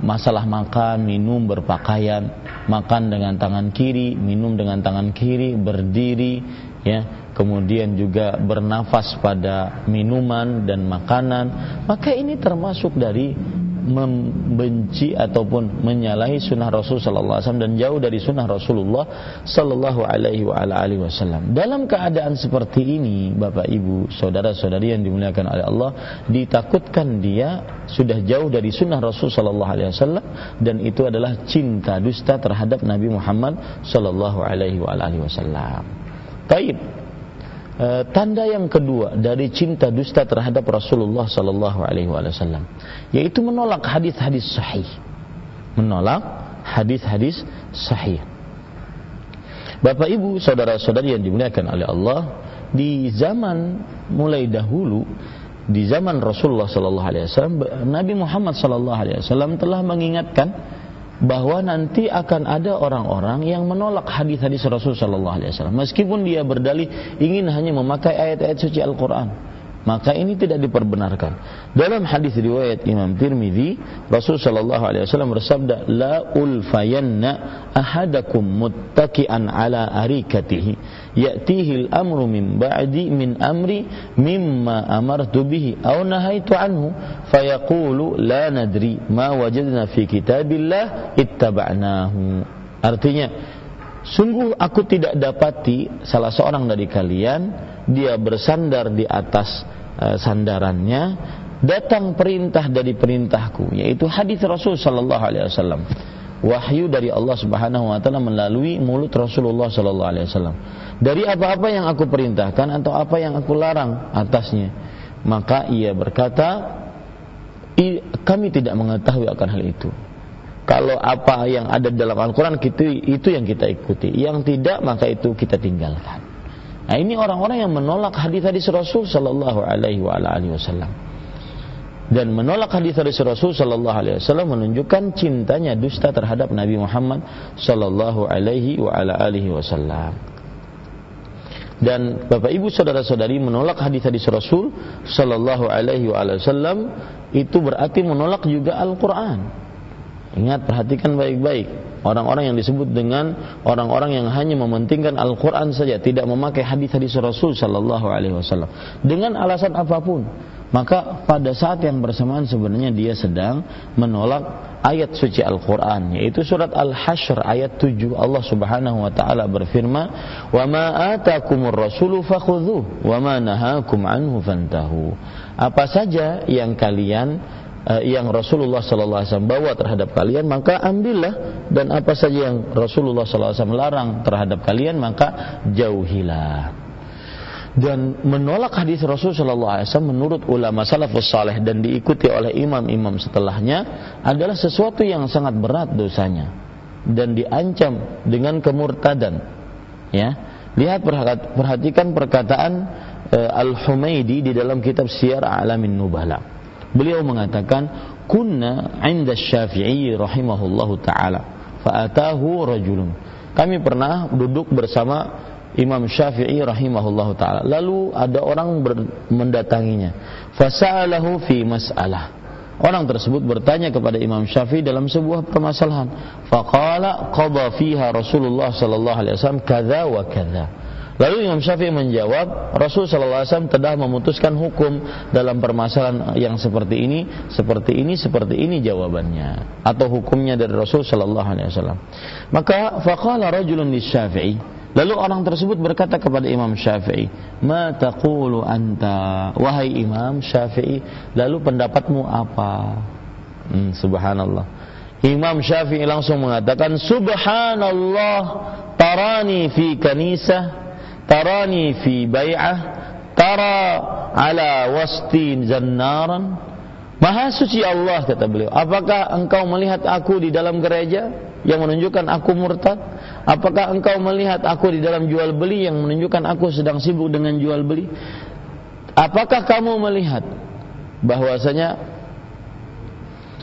masalah makan, minum, berpakaian, makan dengan tangan kiri, minum dengan tangan kiri, berdiri, ya, kemudian juga bernafas pada minuman dan makanan, maka ini termasuk dari membenci ataupun menyalahi sunnah Rasul sallallahu alaihi wasallam dan jauh dari sunnah Rasulullah sallallahu alaihi wasallam. Dalam keadaan seperti ini, Bapak Ibu, saudara-saudari yang dimuliakan oleh Allah, ditakutkan dia sudah jauh dari sunnah Rasul sallallahu alaihi wasallam dan itu adalah cinta dusta terhadap Nabi Muhammad sallallahu alaihi wasallam. Taib Eh, tanda yang kedua dari cinta dusta terhadap Rasulullah sallallahu alaihi wasallam yaitu menolak hadis-hadis sahih. Menolak hadis-hadis sahih. Bapak Ibu, saudara-saudari yang dimuliakan oleh Allah, di zaman mulai dahulu di zaman Rasulullah sallallahu alaihi wasallam Nabi Muhammad sallallahu alaihi wasallam telah mengingatkan bahwa nanti akan ada orang-orang yang menolak hadis-hadis Rasul Shallallahu Alaihi Wasallam. Meskipun dia berdalih ingin hanya memakai ayat-ayat suci Al-Quran maka ini tidak diperbenarkan. Dalam hadis riwayat Imam Tirmidzi, Rasul sallallahu alaihi wasallam bersabda, "La ulfayanna ahadakum muttaki'an ala arikatihi, ya'tihi al-amru min ba'di min amri mimma amartu bihi aw nahaitu anhu, fayaqulu la nadri ma wajadna fi kitabillah ittaba'nahu." Artinya, Sungguh aku tidak dapati salah seorang dari kalian dia bersandar di atas uh, sandarannya datang perintah dari perintahku yaitu hadis Rasul sallallahu alaihi wasallam. Wahyu dari Allah Subhanahu wa taala melalui mulut Rasulullah sallallahu alaihi wasallam. Dari apa-apa yang aku perintahkan atau apa yang aku larang atasnya. Maka ia berkata kami tidak mengetahui akan hal itu kalau apa yang ada dalam Al-Quran itu, itu yang kita ikuti. Yang tidak maka itu kita tinggalkan. Nah ini orang-orang yang menolak hadis-hadis Rasul Sallallahu Alaihi Wasallam. Dan menolak hadis-hadis Rasul Sallallahu Alaihi Wasallam menunjukkan cintanya dusta terhadap Nabi Muhammad Sallallahu Alaihi Wasallam. Dan Bapak Ibu saudara-saudari menolak hadis-hadis Rasul Sallallahu Alaihi Wasallam itu berarti menolak juga Al-Quran. Ingat perhatikan baik-baik orang-orang yang disebut dengan orang-orang yang hanya mementingkan Al-Qur'an saja, tidak memakai hadis-hadis Rasul sallallahu alaihi wasallam dengan alasan apa pun. Maka pada saat yang bersamaan sebenarnya dia sedang menolak ayat suci Al-Qur'an yaitu surat Al-Hasyr ayat 7 Allah Subhanahu wa taala berfirman, "Wa ma atakumur rasulu fakhudhuh wa ma nahakum anhu fantahu." Apa saja yang kalian yang Rasulullah sallallahu alaihi wasallam bawa terhadap kalian maka ambillah dan apa saja yang Rasulullah sallallahu alaihi wasallam larang terhadap kalian maka jauhilah dan menolak hadis Rasul Shallallahu Alaihi Wasallam menurut ulama salafus saleh dan diikuti oleh imam-imam setelahnya adalah sesuatu yang sangat berat dosanya dan diancam dengan kemurtadan. Ya, lihat perhatikan perkataan uh, Al Humaidi di dalam kitab Syiar Alamin Nubala. Beliau mengatakan, "Kunna 'inda Syafi'i rahimahullahu taala, fa'atahu rajulun." Kami pernah duduk bersama Imam Syafi'i rahimahullahu taala. Lalu ada orang mendatanginya. Fasa'alahu fi mas'alah. Orang tersebut bertanya kepada Imam Syafi'i dalam sebuah permasalahan. Faqala qada fiha Rasulullah sallallahu alaihi wasallam kadza wa kadza. Lalu Imam Syafi'i menjawab, Rasul sallallahu alaihi wasallam telah memutuskan hukum dalam permasalahan yang seperti ini, seperti ini, seperti ini jawabannya atau hukumnya dari Rasul sallallahu alaihi wasallam. Maka faqala rajulun Syafi'i Lalu orang tersebut berkata kepada Imam Syafi'i, "Ma taqulu anta?" Wahai Imam Syafi'i, lalu pendapatmu apa? Hmm, subhanallah. Imam Syafi'i langsung mengatakan, "Subhanallah, tarani fi kanisah tarani fi bai'ah tara ala wasti zannaran. Maha suci Allah kata beliau. Apakah engkau melihat aku di dalam gereja Yang menunjukkan aku murtad? Apakah engkau melihat aku di dalam jual beli Yang menunjukkan aku sedang sibuk dengan jual beli? Apakah kamu melihat bahwasanya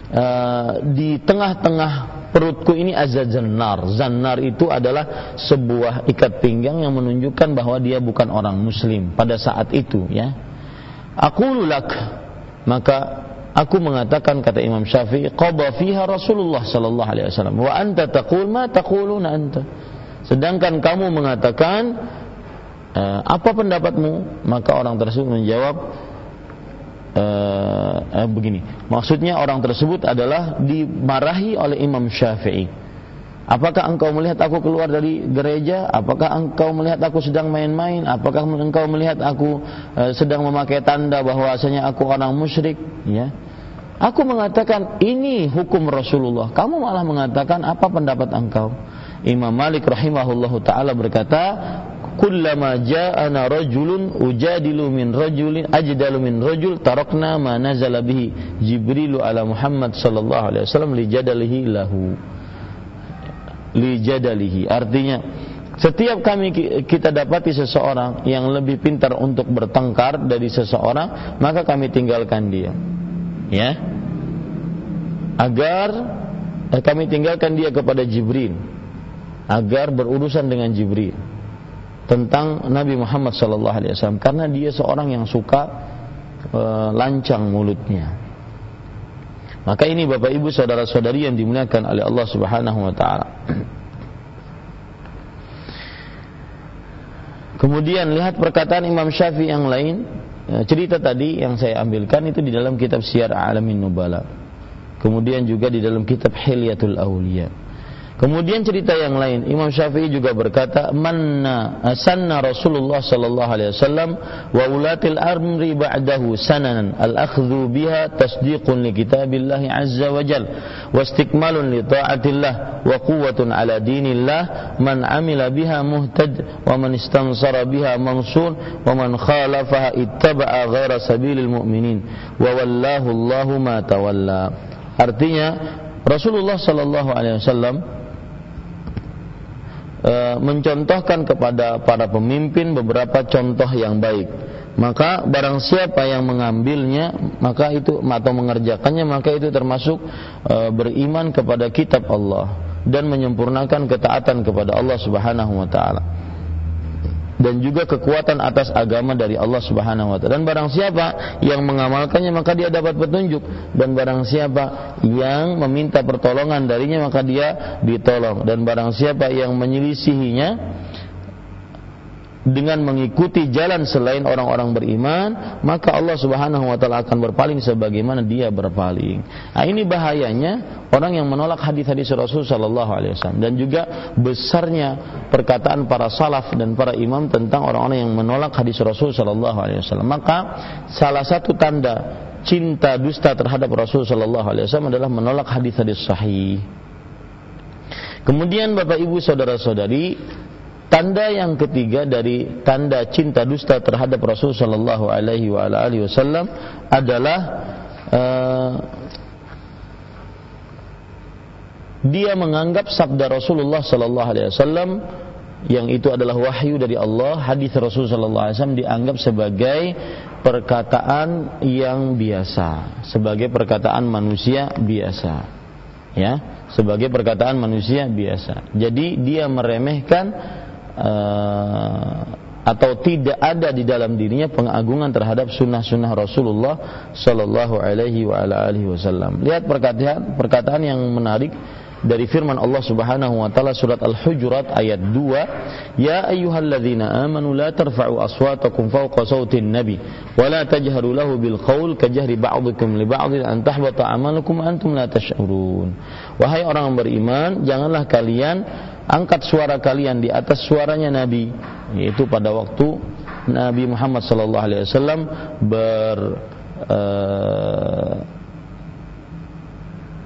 uh, Di tengah-tengah perutku ini azza zannar. Itu adalah sebuah ikat pinggang yang menunjukkan bahwa dia bukan orang muslim pada saat itu ya. Aku lulak maka aku mengatakan kata Imam Syafi'i qada fiha Rasulullah sallallahu alaihi wasallam wa anta taqul ma taquluna anta sedangkan kamu mengatakan uh, apa pendapatmu maka orang tersebut menjawab uh, uh, begini maksudnya orang tersebut adalah dimarahi oleh Imam Syafi'i Apakah engkau melihat aku keluar dari gereja? Apakah engkau melihat aku sedang main-main? Apakah engkau melihat aku uh, sedang memakai tanda bahwasanya aku orang musyrik? Ya. Aku mengatakan ini hukum Rasulullah. Kamu malah mengatakan apa pendapat engkau? Imam Malik rahimahullahu taala berkata, "Kullama ja'ana rajulun ujadilu min rajulin ajdalu min rajul tarakna ma nazala bihi Jibrilu ala Muhammad sallallahu alaihi wasallam li jadalihi lahu." li jadalihi. Artinya setiap kami kita dapati seseorang yang lebih pintar untuk bertengkar dari seseorang, maka kami tinggalkan dia. Ya. Agar eh, kami tinggalkan dia kepada Jibril agar berurusan dengan Jibril tentang Nabi Muhammad sallallahu alaihi wasallam karena dia seorang yang suka uh, lancang mulutnya. Maka ini Bapak Ibu saudara-saudari yang dimuliakan oleh Allah Subhanahu wa taala. Kemudian lihat perkataan Imam Syafi'i yang lain, ya, cerita tadi yang saya ambilkan itu di dalam kitab Syiar Alamin Nubala. Kemudian juga di dalam kitab Hilyatul Auliya. Kemudian cerita yang lain, Imam Syafi'i juga berkata, "Manna sanna Rasulullah sallallahu alaihi wasallam wa ulatil amri ba'dahu sananan al-akhdhu biha tasdiqun li kitabillah azza wa jal wa istikmalun li ta'atillah wa quwwatun ala dinillah man amila biha muhtad wa man istansara biha mansur wa man khalafaha ittaba'a ghaira sabilil mu'minin wa wallahu Allahu ma tawalla." Artinya Rasulullah sallallahu alaihi wasallam e, mencontohkan kepada para pemimpin beberapa contoh yang baik. Maka barang siapa yang mengambilnya, maka itu atau mengerjakannya, maka itu termasuk e, beriman kepada kitab Allah dan menyempurnakan ketaatan kepada Allah Subhanahu wa taala dan juga kekuatan atas agama dari Allah Subhanahu wa taala. Dan barang siapa yang mengamalkannya maka dia dapat petunjuk dan barang siapa yang meminta pertolongan darinya maka dia ditolong dan barang siapa yang menyelisihinya dengan mengikuti jalan selain orang-orang beriman, maka Allah Subhanahu wa taala akan berpaling sebagaimana dia berpaling. Nah, ini bahayanya orang yang menolak hadis-hadis Rasul sallallahu alaihi wasallam dan juga besarnya perkataan para salaf dan para imam tentang orang-orang yang menolak hadis Rasul sallallahu alaihi wasallam. Maka salah satu tanda cinta dusta terhadap Rasul sallallahu alaihi wasallam adalah menolak hadis-hadis sahih. Kemudian Bapak Ibu saudara-saudari Tanda yang ketiga dari tanda cinta dusta terhadap Rasul Shallallahu Alaihi Wasallam adalah uh, dia menganggap sabda Rasulullah Shallallahu Alaihi Wasallam yang itu adalah wahyu dari Allah, hadis Rasul Shallallahu Alaihi Wasallam dianggap sebagai perkataan yang biasa, sebagai perkataan manusia biasa, ya, sebagai perkataan manusia biasa. Jadi dia meremehkan uh, atau tidak ada di dalam dirinya pengagungan terhadap sunnah-sunnah Rasulullah Sallallahu Alaihi Wasallam. Lihat perkataan perkataan yang menarik dari firman Allah Subhanahu wa taala surat Al-Hujurat ayat 2 Ya ayyuhalladzina amanu la tarfa'u aswatakum fawqa sautin nabi wa la tajharu lahu bil qaul kajahri ba'dikum li ba'din an tahbata amalukum antum la tash'urun Wahai orang beriman janganlah kalian angkat suara kalian di atas suaranya Nabi. Yaitu pada waktu Nabi Muhammad sallallahu alaihi wasallam ber uh,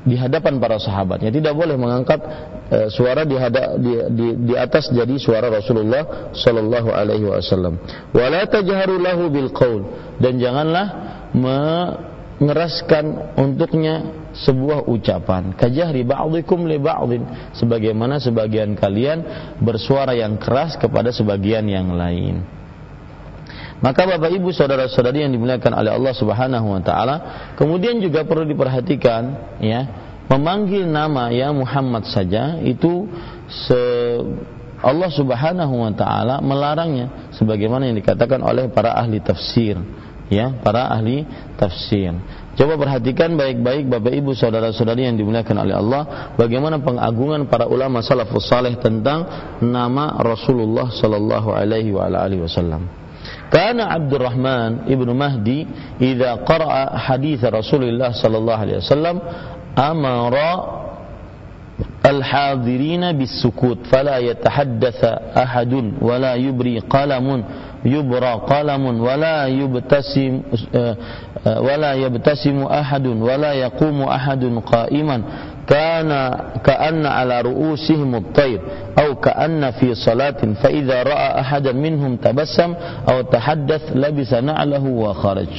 di hadapan para sahabatnya. Tidak boleh mengangkat uh, suara di, hada, di, di, di atas jadi suara Rasulullah sallallahu alaihi wasallam. Lahu bil qaul. Dan janganlah mengeraskan untuknya sebuah ucapan. Kajahri ba'dikum li ba'din. Sebagaimana sebagian kalian bersuara yang keras kepada sebagian yang lain. Maka Bapak Ibu saudara-saudari yang dimuliakan oleh Allah Subhanahu wa taala kemudian juga perlu diperhatikan ya memanggil nama ya Muhammad saja itu se Allah Subhanahu wa taala melarangnya sebagaimana yang dikatakan oleh para ahli tafsir ya para ahli tafsir. Coba perhatikan baik-baik Bapak Ibu saudara-saudari yang dimuliakan oleh Allah bagaimana pengagungan para ulama salafus saleh tentang nama Rasulullah sallallahu alaihi wa alihi wasallam. Karena Abdurrahman ibnu Mahdi idza qara'a hadis Rasulullah sallallahu alaihi wasallam amara الحاضرين بالسكوت فلا يتحدث أحد ولا يبري قلم يبرى قلم ولا يبتسم ولا يبتسم أحد ولا يقوم أحد قائما. كان كأن على رؤوسهم الطير أو كأن في صلاة فإذا رأى أحدا منهم تبسم أو تحدث لبس نعله وخرج.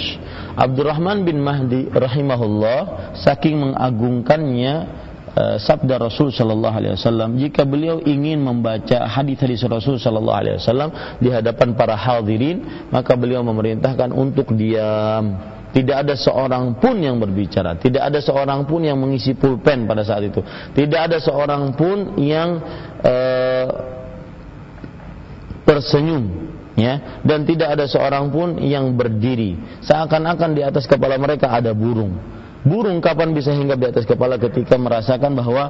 Abdurrahman bin Mahdi rahimahullah saking mengagungkannya Eh, sabda Rasul Shallallahu Alaihi Wasallam jika beliau ingin membaca hadis-hadis Rasul Shallallahu Alaihi Wasallam di hadapan para hadirin maka beliau memerintahkan untuk diam. Tidak ada seorang pun yang berbicara. Tidak ada seorang pun yang mengisi pulpen pada saat itu. Tidak ada seorang pun yang uh, tersenyum ya. Dan tidak ada seorang pun yang berdiri. Seakan-akan di atas kepala mereka ada burung Burung kapan bisa hinggap di atas kepala ketika merasakan bahwa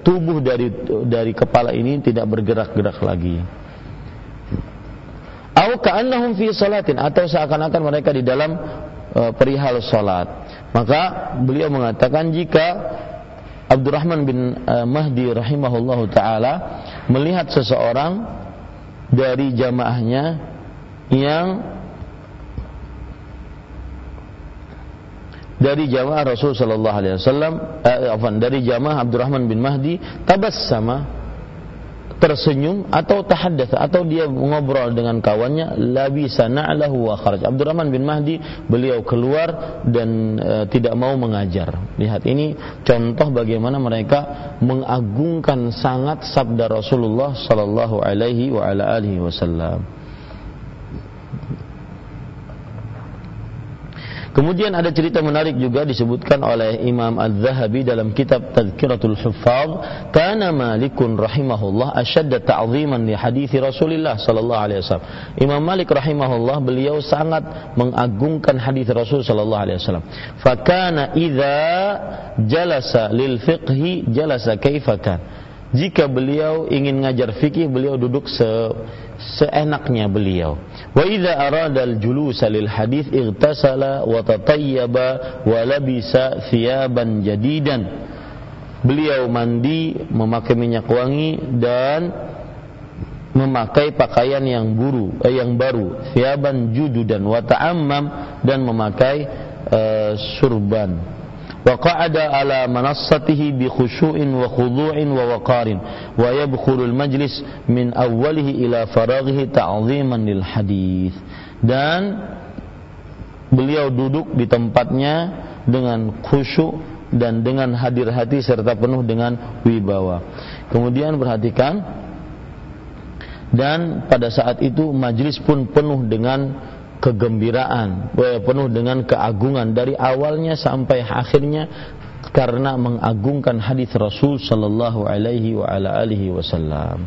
tubuh dari dari kepala ini tidak bergerak-gerak lagi. Au fi salatin atau seakan-akan mereka di dalam uh, perihal salat. Maka beliau mengatakan jika Abdurrahman bin uh, Mahdi rahimahullahu taala melihat seseorang dari jamaahnya yang dari jamaah Rasul sallallahu alaihi wasallam eh, dari jamaah Abdurrahman bin Mahdi tabassama tersenyum atau tahaddath atau dia ngobrol dengan kawannya labisa na'lahu wa kharaj. Abdurrahman bin Mahdi beliau keluar dan e, tidak mau mengajar. Lihat ini contoh bagaimana mereka mengagungkan sangat sabda Rasulullah sallallahu alaihi wa ala alihi wasallam. Kemudian ada cerita menarik juga disebutkan oleh Imam Az-Zahabi dalam kitab Tadhkiratul Huffaz, kana Malikun rahimahullah asyadda ta'ziman li hadis Rasulullah sallallahu alaihi wasallam. Imam Malik rahimahullah beliau sangat mengagungkan hadis Rasul sallallahu alaihi wasallam. Fakana idza jalasa lil fiqhi jalasa kaifa jika beliau ingin ngajar fikih beliau duduk se seenaknya beliau. Wa idza arada al julus lil hadis igtasala wa tatayyaba wa labisa thiyaban jadidan. Beliau mandi memakai minyak wangi dan memakai pakaian yang buru eh, yang baru. Thiyaban jududan wa ta'ammam dan memakai uh, surban وقعد على منصته بخشوع وخضوع ووقار ويدخل المجلس من أوله إلى فراغه تعظيما للحديث dan beliau duduk di tempatnya dengan khusyuk dan dengan hadir hati serta penuh dengan wibawa. Kemudian perhatikan dan pada saat itu majlis pun penuh dengan kegembiraan, penuh dengan keagungan dari awalnya sampai akhirnya karena mengagungkan hadis Rasul sallallahu alaihi wa ala alihi wasallam.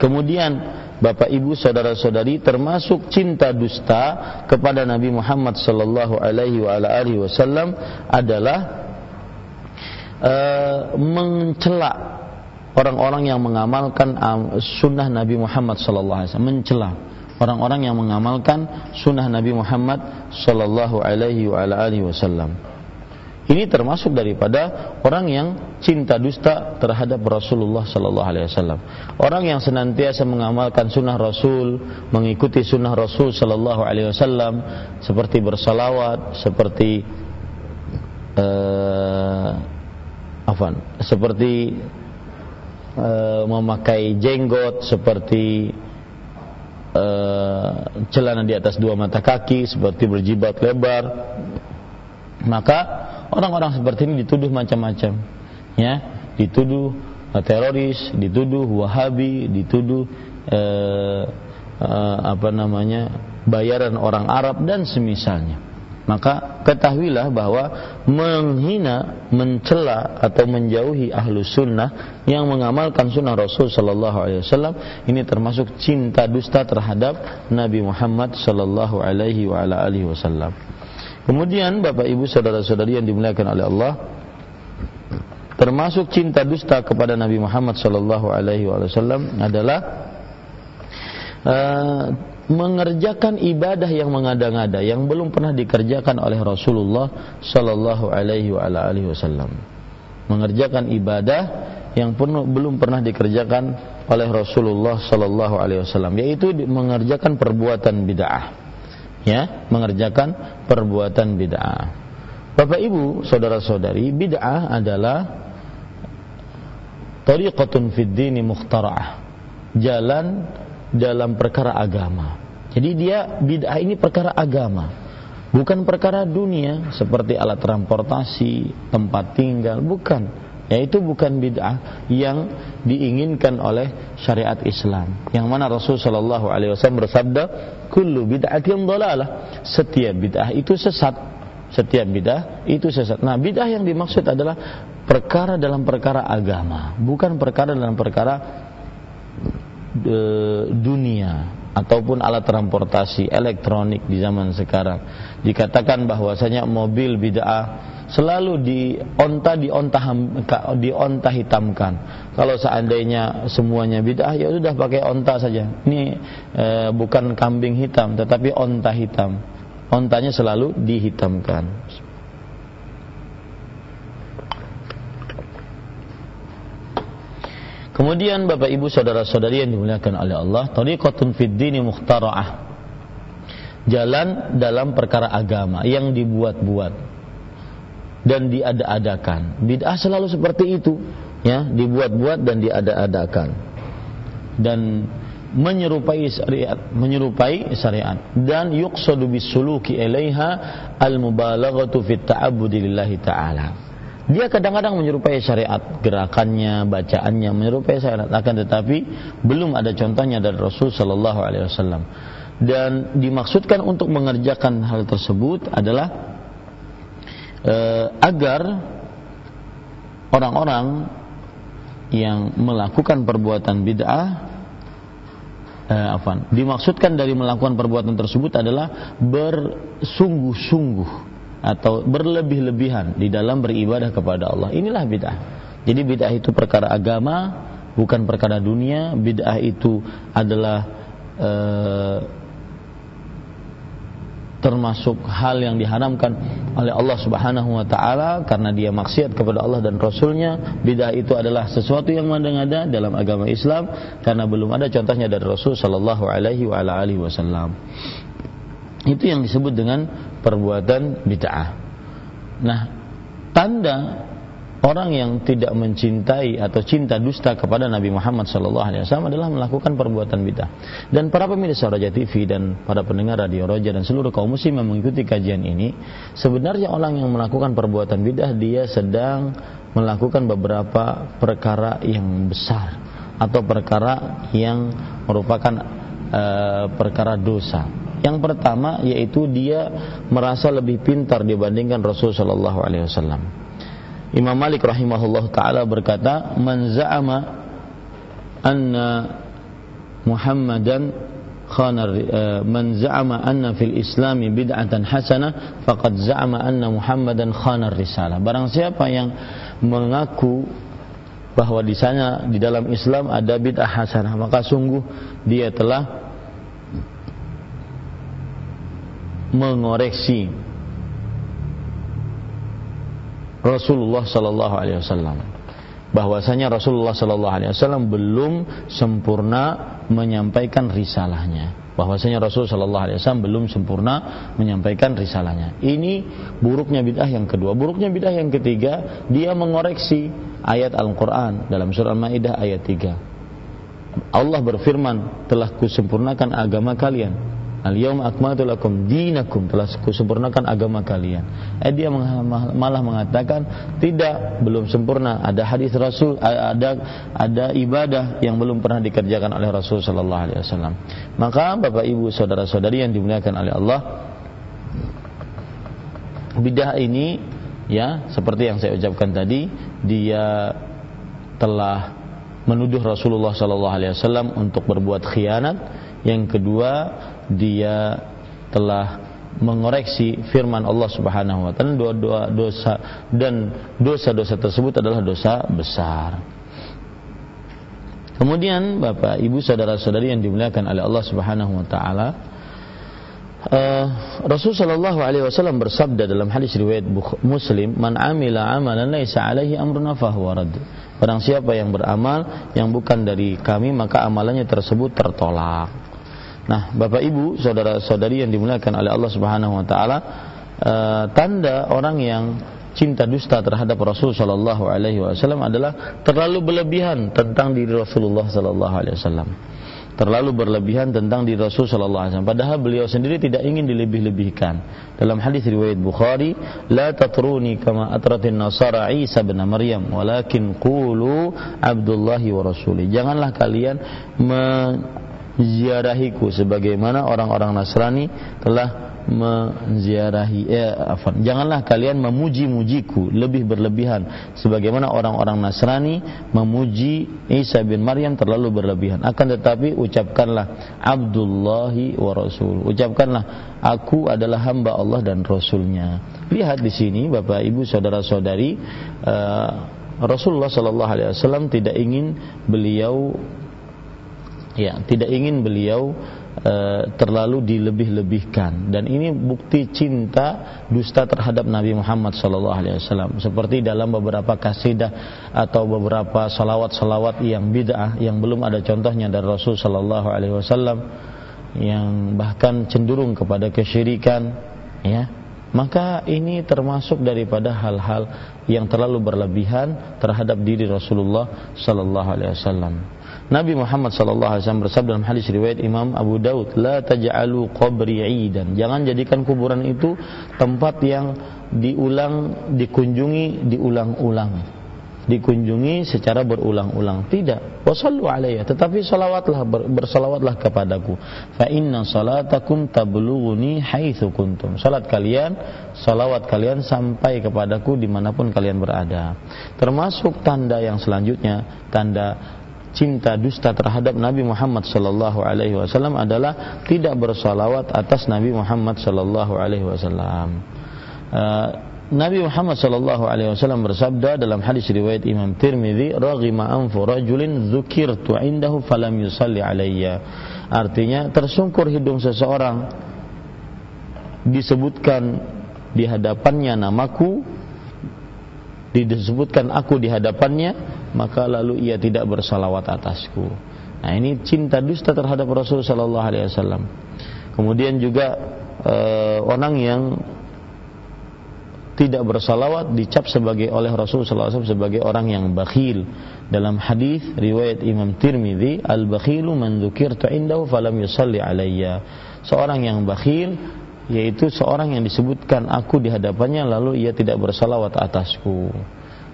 Kemudian Bapak Ibu saudara-saudari termasuk cinta dusta kepada Nabi Muhammad sallallahu alaihi wa ala alihi wasallam adalah uh, mencela orang-orang yang mengamalkan sunnah Nabi Muhammad sallallahu alaihi wasallam mencela orang-orang yang mengamalkan sunnah Nabi Muhammad Sallallahu Alaihi Wasallam. Ini termasuk daripada orang yang cinta dusta terhadap Rasulullah Sallallahu Alaihi Wasallam. Orang yang senantiasa mengamalkan sunnah Rasul, mengikuti sunnah Rasul Sallallahu Alaihi Wasallam, seperti bersalawat, seperti uh, seperti uh, memakai jenggot, seperti uh, celana di atas dua mata kaki seperti berjibat lebar. Maka orang-orang seperti ini dituduh macam-macam. Ya dituduh uh, teroris dituduh wahabi dituduh uh, uh, apa namanya bayaran orang Arab dan semisalnya maka ketahuilah bahwa menghina, mencela atau menjauhi ahlu sunnah yang mengamalkan sunnah Rasul Sallallahu Alaihi Wasallam ini termasuk cinta dusta terhadap Nabi Muhammad Sallallahu Alaihi Wasallam. Kemudian Bapak Ibu saudara-saudari yang dimuliakan oleh Allah, termasuk cinta dusta kepada Nabi Muhammad Sallallahu Alaihi Wasallam adalah uh, mengerjakan ibadah yang mengada-ngada yang belum pernah dikerjakan oleh Rasulullah sallallahu alaihi wasallam. Mengerjakan ibadah yang penuh, belum pernah dikerjakan oleh Rasulullah sallallahu alaihi wasallam yaitu mengerjakan perbuatan bid'ah. Ya, mengerjakan perbuatan bid'ah. Bapak Ibu, saudara-saudari, bid'ah adalah tariqatun fid dini mukhtara'ah. Jalan dalam perkara agama. Jadi dia bid'ah ini perkara agama, bukan perkara dunia seperti alat transportasi, tempat tinggal, bukan. Yaitu bukan bid'ah yang diinginkan oleh syariat Islam. Yang mana Rasul Shallallahu Alaihi Wasallam bersabda, "Kullu bid'atin dhalalah." Setiap bid'ah itu sesat. Setiap bid'ah itu sesat. Nah, bid'ah yang dimaksud adalah perkara dalam perkara agama, bukan perkara dalam perkara e, dunia ataupun alat transportasi elektronik di zaman sekarang. Dikatakan bahwasanya mobil bid'ah selalu di onta di onta di onta hitamkan kalau seandainya semuanya bid'ah ya sudah pakai onta saja. Ini e, bukan kambing hitam tetapi onta hitam. Ontanya selalu dihitamkan Kemudian Bapak Ibu saudara-saudari yang dimuliakan oleh Allah, tariqatun fid dini mukhtara'ah. Jalan dalam perkara agama yang dibuat-buat dan diada-adakan. Bid'ah selalu seperti itu, ya, dibuat-buat dan diada-adakan. Dan menyerupai syariat, menyerupai syariat dan yuqsadu bisuluki ilaiha al-mubalaghatu fit ta'abbudi lillahi ta'ala dia kadang-kadang menyerupai syariat gerakannya, bacaannya menyerupai syariat. Akan tetapi belum ada contohnya dari Rasul Shallallahu Alaihi Wasallam. Dan dimaksudkan untuk mengerjakan hal tersebut adalah eh, agar orang-orang yang melakukan perbuatan bid'ah eh, apa dimaksudkan dari melakukan perbuatan tersebut adalah bersungguh-sungguh atau berlebih-lebihan di dalam beribadah kepada Allah. Inilah bid'ah. Jadi bid'ah itu perkara agama, bukan perkara dunia. Bid'ah itu adalah e, termasuk hal yang diharamkan oleh Allah Subhanahu wa taala karena dia maksiat kepada Allah dan Rasulnya. Bid'ah itu adalah sesuatu yang mengada-ngada dalam agama Islam karena belum ada contohnya dari Rasul sallallahu alaihi wa alihi wasallam. Itu yang disebut dengan perbuatan bid'ah. Nah, tanda orang yang tidak mencintai atau cinta dusta kepada Nabi Muhammad SAW adalah melakukan perbuatan bid'ah. Dan para pemirsa Raja TV dan para pendengar Radio Roja dan seluruh kaum muslim yang mengikuti kajian ini, sebenarnya orang yang melakukan perbuatan bid'ah dia sedang melakukan beberapa perkara yang besar atau perkara yang merupakan uh, perkara dosa yang pertama yaitu dia merasa lebih pintar dibandingkan Rasul sallallahu alaihi wasallam. Imam Malik rahimahullah taala berkata, "Man za'ama anna Muhammadan khana uh, man za'ama anna fil Islam bid'atan hasanah faqad za'ama anna Muhammadan khana risalah." Barang siapa yang mengaku bahwa di sana di dalam Islam ada bid'ah hasanah, maka sungguh dia telah mengoreksi Rasulullah Sallallahu Alaihi Wasallam. Bahwasanya Rasulullah Sallallahu Alaihi Wasallam belum sempurna menyampaikan risalahnya. Bahwasanya Rasul Sallallahu Alaihi Wasallam belum sempurna menyampaikan risalahnya. Ini buruknya bid'ah yang kedua. Buruknya bid'ah yang ketiga dia mengoreksi ayat Al-Quran dalam surah Al-Maidah ayat 3 Allah berfirman telah kusempurnakan agama kalian Al-yawma akmaltu lakum dinakum telah kusempurnakan agama kalian. Eh dia malah mengatakan tidak belum sempurna. Ada hadis Rasul ada ada ibadah yang belum pernah dikerjakan oleh Rasul sallallahu alaihi wasallam. Maka Bapak Ibu saudara-saudari yang dimuliakan oleh Allah bidah ini ya seperti yang saya ucapkan tadi dia telah menuduh Rasulullah sallallahu alaihi wasallam untuk berbuat khianat yang kedua dia telah mengoreksi firman Allah Subhanahu wa taala dua-dua dosa dan dosa-dosa tersebut adalah dosa besar. Kemudian Bapak, Ibu, saudara-saudari yang dimuliakan oleh Allah Subhanahu wa taala, uh, Rasul sallallahu alaihi wasallam bersabda dalam hadis riwayat Muslim, "Man amila amalan laisa alaihi amruna fahuwa rad." Barang siapa yang beramal yang bukan dari kami maka amalannya tersebut tertolak. Nah, Bapak Ibu, saudara-saudari yang dimuliakan oleh Allah Subhanahu wa taala, uh, tanda orang yang cinta dusta terhadap Rasul sallallahu alaihi wasallam adalah terlalu berlebihan tentang diri Rasulullah sallallahu alaihi wasallam. Terlalu berlebihan tentang diri Rasul sallallahu alaihi wasallam padahal beliau sendiri tidak ingin dilebih-lebihkan. Dalam hadis riwayat Bukhari, "La tatruni kama atratin nasara Isa bin Maryam, walakin qulu Abdullahi wa Rasuli." Janganlah kalian ziarahiku sebagaimana orang-orang Nasrani telah menziarahi eh, janganlah kalian memuji-mujiku lebih berlebihan sebagaimana orang-orang Nasrani memuji Isa bin Maryam terlalu berlebihan. Akan tetapi ucapkanlah Abdullahi wa Rasul. Ucapkanlah aku adalah hamba Allah dan Rasulnya. Lihat di sini Bapak Ibu saudara-saudari uh, Rasulullah Shallallahu Alaihi Wasallam tidak ingin beliau ya tidak ingin beliau e, terlalu dilebih-lebihkan. Dan ini bukti cinta dusta terhadap Nabi Muhammad sallallahu alaihi wasallam. Seperti dalam beberapa kasidah atau beberapa salawat-salawat yang bid'ah yang belum ada contohnya dari Rasul sallallahu alaihi wasallam yang bahkan cenderung kepada kesyirikan ya. Maka ini termasuk daripada hal-hal yang terlalu berlebihan terhadap diri Rasulullah sallallahu alaihi wasallam Nabi Muhammad sallallahu alaihi wasallam bersabda dalam hadis riwayat Imam Abu Daud, "La taj'alu qabri 'idan." Jangan jadikan kuburan itu tempat yang diulang, dikunjungi, diulang-ulang. Dikunjungi secara berulang-ulang. Tidak. Wasallu alaiya, tetapi salawatlah bersalawatlah kepadaku. Fa inna salatakum tablughuni haitsu kuntum. Salat kalian, salawat kalian sampai kepadaku di mana pun kalian berada. Termasuk tanda yang selanjutnya, tanda cinta dusta terhadap Nabi Muhammad sallallahu alaihi wasallam adalah tidak bersalawat atas Nabi Muhammad sallallahu alaihi wasallam. Uh, Nabi Muhammad sallallahu alaihi wasallam bersabda dalam hadis riwayat Imam Tirmizi, "Raghima anfu rajulin dzukirtu indahu falam yusalli alayya." Artinya tersungkur hidung seseorang disebutkan di hadapannya namaku disebutkan aku di hadapannya maka lalu ia tidak bersalawat atasku. Nah ini cinta dusta terhadap Rasul Sallallahu Alaihi Wasallam. Kemudian juga eh, orang yang tidak bersalawat dicap sebagai oleh Rasul Sallallahu Alaihi Wasallam sebagai orang yang bakhil. Dalam hadis riwayat Imam Tirmidzi, al bakhilu man dzukirtu indahu falam yusalli alayya. Seorang yang bakhil yaitu seorang yang disebutkan aku di hadapannya lalu ia tidak bersalawat atasku.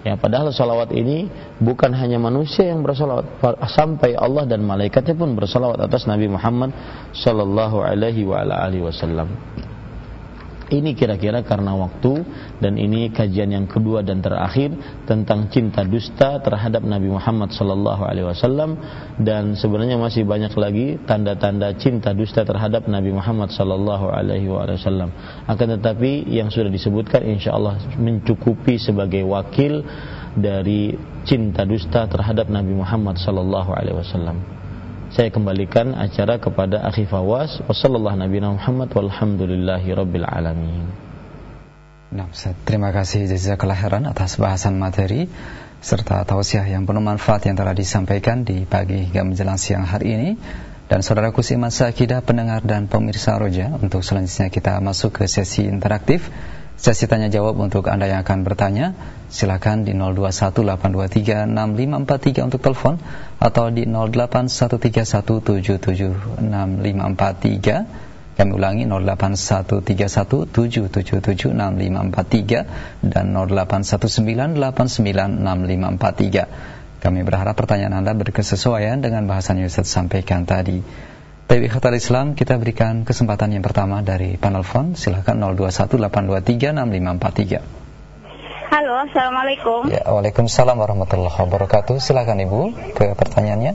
Ya, padahal salawat ini bukan hanya manusia yang bersalawat, sampai Allah dan malaikatnya pun bersalawat atas Nabi Muhammad sallallahu alaihi wasallam. Ini kira-kira karena waktu dan ini kajian yang kedua dan terakhir tentang cinta dusta terhadap Nabi Muhammad sallallahu alaihi wasallam dan sebenarnya masih banyak lagi tanda-tanda cinta dusta terhadap Nabi Muhammad sallallahu alaihi wasallam. Akan tetapi yang sudah disebutkan insyaallah mencukupi sebagai wakil dari cinta dusta terhadap Nabi Muhammad sallallahu alaihi wasallam saya kembalikan acara kepada Akhi Fawaz wasallallahu nabi Muhammad walhamdulillahi rabbil alamin. Nah, terima kasih jazakallah khairan atas bahasan materi serta tausiah yang penuh manfaat yang telah disampaikan di pagi hingga menjelang siang hari ini. Dan saudaraku simak sakidah pendengar dan pemirsa roja untuk selanjutnya kita masuk ke sesi interaktif Sesi tanya jawab untuk Anda yang akan bertanya, silakan di 0218236543 untuk telepon atau di 081317766543. Kami ulangi 081317776543 dan 0819896543. Kami berharap pertanyaan Anda berkesesuaian dengan bahasan yang Ustaz sampaikan tadi. Tapi Khatar Islam kita berikan kesempatan yang pertama dari panel phone Silahkan 0218236543 Halo, Assalamualaikum. Ya, Waalaikumsalam warahmatullahi wabarakatuh. Silahkan Ibu ke pertanyaannya.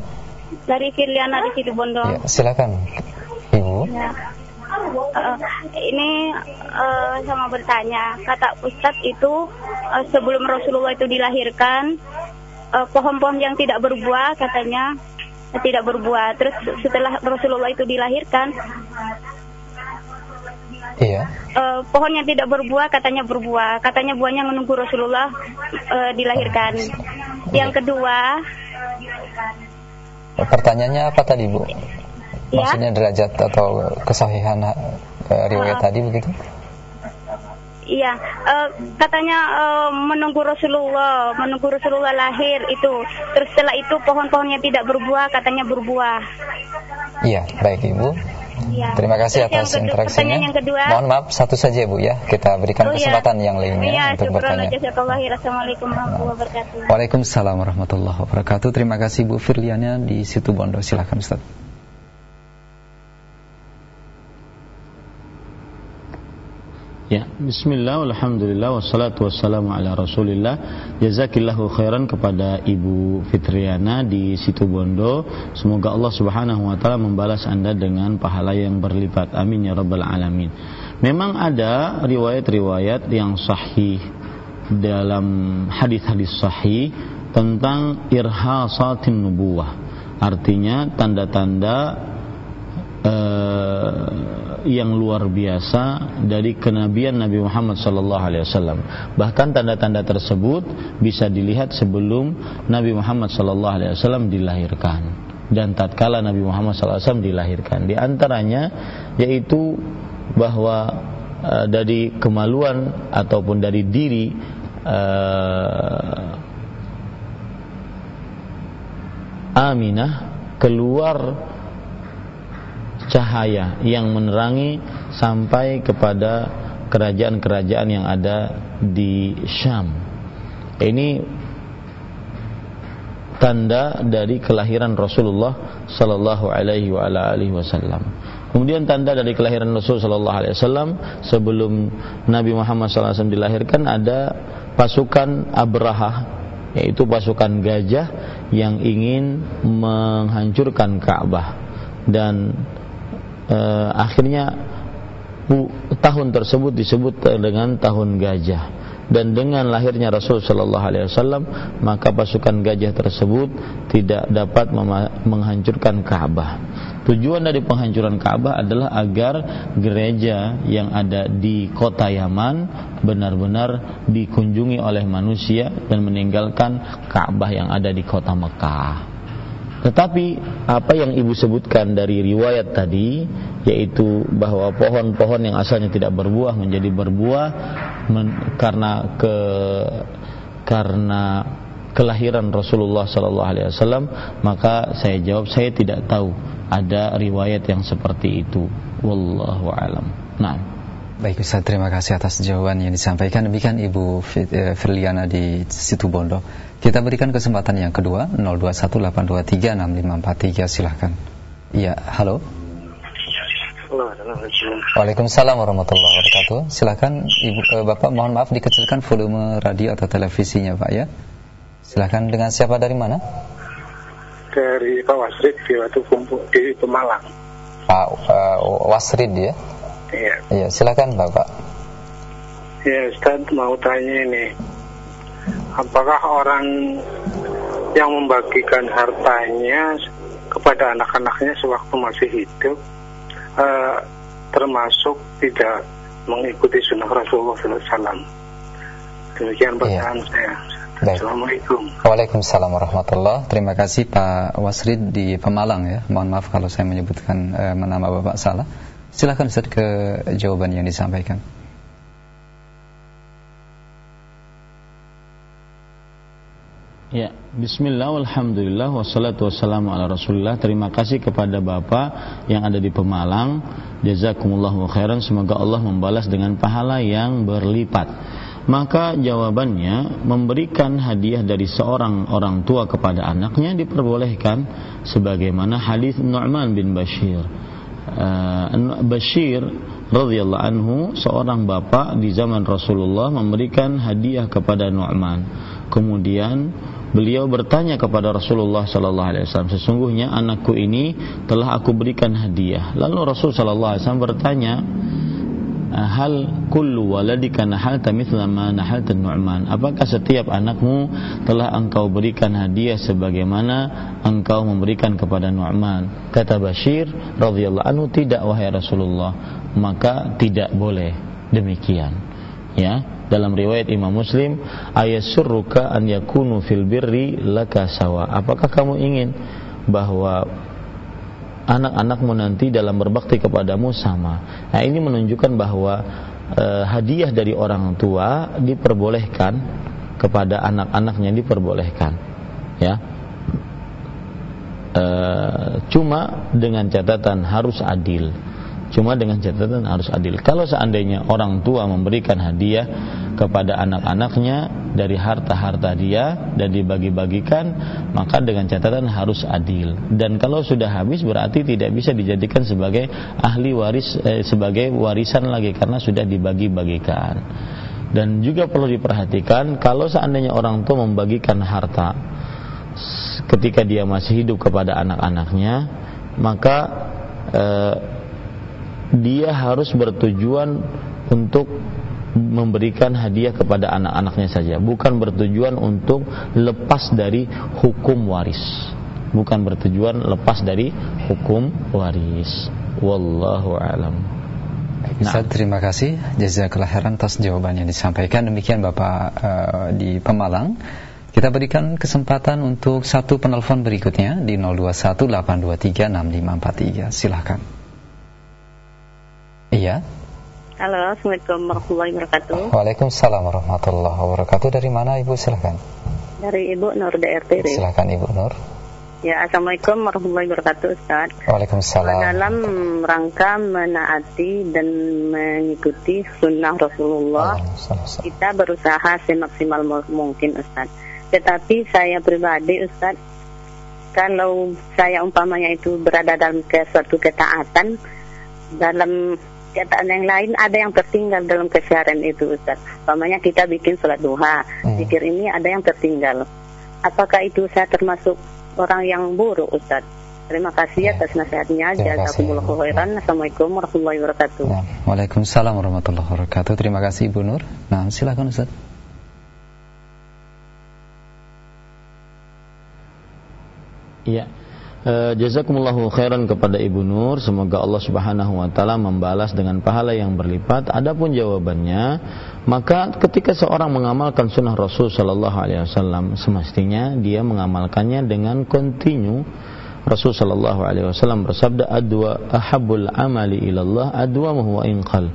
Dari Filiana di Situbondo Ya, silakan Ibu. Ya. Uh, ini uh, sama bertanya, kata Ustadz itu uh, sebelum Rasulullah itu dilahirkan, pohon-pohon uh, yang tidak berbuah katanya tidak berbuah. Terus setelah Rasulullah itu dilahirkan, Iya. Uh, pohon yang tidak berbuah katanya berbuah, katanya buahnya menunggu Rasulullah uh, dilahirkan. Yang kedua, pertanyaannya apa tadi Bu? Ya? Maksudnya derajat atau kesahihan uh, riwayat uh, tadi begitu? Iya, uh, katanya uh, menunggu Rasulullah, menunggu Rasulullah lahir itu. Terus setelah itu pohon-pohonnya tidak berbuah, katanya berbuah. Iya, baik Ibu. Ya. Terima kasih Terus atas yang interaksinya. Yang kedua, Mohon maaf satu saja Bu ya, kita berikan oh, iya. kesempatan ya. yang lainnya ya, untuk bertanya. Assalamualaikum warahmatullahi wabarakatuh. Waalaikumsalam warahmatullahi wabarakatuh. Terima kasih Bu Firliana di situ Bondo. Silakan Ustaz. Ya, bismillah, alhamdulillah, wassalatu wassalamu ala rasulillah. Jazakillahu khairan kepada Ibu Fitriana di situ Bondo. Semoga Allah subhanahu wa ta'ala membalas anda dengan pahala yang berlipat. Amin ya rabbal alamin. Memang ada riwayat-riwayat yang sahih Dalam hadis-hadis sahih Tentang irhasatin nubuwah. Artinya tanda-tanda uh, yang luar biasa dari kenabian Nabi Muhammad sallallahu alaihi wasallam. Bahkan tanda-tanda tersebut bisa dilihat sebelum Nabi Muhammad sallallahu alaihi wasallam dilahirkan dan tatkala Nabi Muhammad wasallam dilahirkan. Di antaranya yaitu bahwa uh, dari kemaluan ataupun dari diri uh, Aminah keluar cahaya yang menerangi sampai kepada kerajaan-kerajaan yang ada di Syam. Ini tanda dari kelahiran Rasulullah sallallahu alaihi wa alihi wasallam. Kemudian tanda dari kelahiran Rasul sallallahu alaihi wasallam sebelum Nabi Muhammad sallallahu alaihi wasallam dilahirkan ada pasukan Abraha yaitu pasukan gajah yang ingin menghancurkan Ka'bah dan uh, akhirnya tahun tersebut disebut dengan tahun gajah dan dengan lahirnya Rasul Shallallahu Alaihi Wasallam maka pasukan gajah tersebut tidak dapat menghancurkan Ka'bah. Tujuan dari penghancuran Ka'bah adalah agar gereja yang ada di kota Yaman benar-benar dikunjungi oleh manusia dan meninggalkan Ka'bah yang ada di kota Mekah. Tetapi apa yang ibu sebutkan dari riwayat tadi yaitu bahwa pohon-pohon yang asalnya tidak berbuah menjadi berbuah men, karena ke karena kelahiran Rasulullah sallallahu alaihi wasallam maka saya jawab saya tidak tahu ada riwayat yang seperti itu wallahu alam. Nah. Baik Ustaz, terima kasih atas jawaban yang disampaikan. Demikian Ibu eh, Firliana di situ Bondo. Kita berikan kesempatan yang kedua, 0218236543, silahkan. Iya, halo. Waalaikumsalam warahmatullahi wabarakatuh. Silakan Ibu eh, Bapak mohon maaf dikecilkan volume radio atau televisinya Pak ya. Silakan dengan siapa dari mana? Dari Pak Wasrid di Watu Kumpul di Pemalang. Pak uh, Wasrid ya. Iya. Iya, silakan Bapak. Ya, Ustaz mau tanya ini. Apakah orang yang membagikan hartanya kepada anak-anaknya sewaktu masih hidup uh, termasuk tidak mengikuti sunnah Rasulullah SAW? Demikian pertanyaan iya. saya. Baik. Assalamualaikum. Waalaikumsalam warahmatullahi Terima kasih Pak Wasrid di Pemalang ya. Mohon maaf kalau saya menyebutkan eh, nama Bapak salah. Silahkan Ustaz ke jawaban yang disampaikan. Ya, bismillah, alhamdulillah, wassalatu wassalamu ala rasulullah Terima kasih kepada Bapak yang ada di Pemalang Jazakumullah khairan Semoga Allah membalas dengan pahala yang berlipat maka jawabannya memberikan hadiah dari seorang orang tua kepada anaknya diperbolehkan sebagaimana hadis Nu'man bin Bashir. Uh, Bashir radhiyallahu anhu seorang bapak di zaman Rasulullah memberikan hadiah kepada Nu'man. Kemudian beliau bertanya kepada Rasulullah sallallahu alaihi wasallam, sesungguhnya anakku ini telah aku berikan hadiah. Lalu Rasul sallallahu alaihi wasallam bertanya, hal kullu waladika nahalta mithla ma nahalta Nu'man apakah setiap anakmu telah engkau berikan hadiah sebagaimana engkau memberikan kepada Nu'man? Kata Bashir radhiyallahu anhu tidak wahai Rasulullah maka tidak boleh demikian ya dalam riwayat Imam Muslim ayasurruka an yakunu fil birri laka sawa apakah kamu ingin bahwa anak-anakmu nanti dalam berbakti kepadamu sama. Nah, ini menunjukkan bahwa e, hadiah dari orang tua diperbolehkan kepada anak-anaknya diperbolehkan. Ya. E, cuma dengan catatan harus adil Cuma dengan catatan harus adil. Kalau seandainya orang tua memberikan hadiah kepada anak-anaknya dari harta-harta dia dan dibagi-bagikan, maka dengan catatan harus adil. Dan kalau sudah habis berarti tidak bisa dijadikan sebagai ahli waris eh, sebagai warisan lagi karena sudah dibagi-bagikan. Dan juga perlu diperhatikan kalau seandainya orang tua membagikan harta ketika dia masih hidup kepada anak-anaknya, maka eh, dia harus bertujuan untuk memberikan hadiah kepada anak-anaknya saja, bukan bertujuan untuk lepas dari hukum waris. Bukan bertujuan lepas dari hukum waris. Wallahu alam. Nah. terima kasih jazakallah khairan atas jawaban yang disampaikan. Demikian Bapak uh, di Pemalang. Kita berikan kesempatan untuk satu penelpon berikutnya di 0218236543. Silahkan. Iya. Halo, Assalamualaikum warahmatullahi wabarakatuh. Waalaikumsalam warahmatullahi wabarakatuh. Dari mana Ibu silahkan? Dari Ibu Nur DRT. Silahkan Ibu Nur. Ya, Assalamualaikum warahmatullahi wabarakatuh Ustaz. Waalaikumsalam. Dalam rangka menaati dan mengikuti sunnah Rasulullah, kita berusaha semaksimal mungkin Ustaz. Tetapi saya pribadi Ustaz, kalau saya umpamanya itu berada dalam ke suatu ketaatan, dalam kegiatan yang lain ada yang tertinggal dalam kesiaran itu Ustaz. Pamannya kita bikin sholat duha, hmm. zikir ini ada yang tertinggal. Apakah itu saya termasuk orang yang buruk Ustaz? Terima kasih ya. atas nasihatnya. Jazakumullah khairan. Assalamualaikum warahmatullahi wabarakatuh. Ya. Waalaikumsalam warahmatullahi wabarakatuh. Terima kasih Ibu Nur. Nah, silakan Ustaz. Iya. Uh, jazakumullahu khairan kepada Ibu Nur. Semoga Allah Subhanahu wa taala membalas dengan pahala yang berlipat. Adapun jawabannya, maka ketika seorang mengamalkan sunnah Rasul sallallahu alaihi wasallam, semestinya dia mengamalkannya dengan kontinu. Rasul sallallahu alaihi wasallam bersabda, "Adwa ahabbul amali ilallah adwa huwa inqal."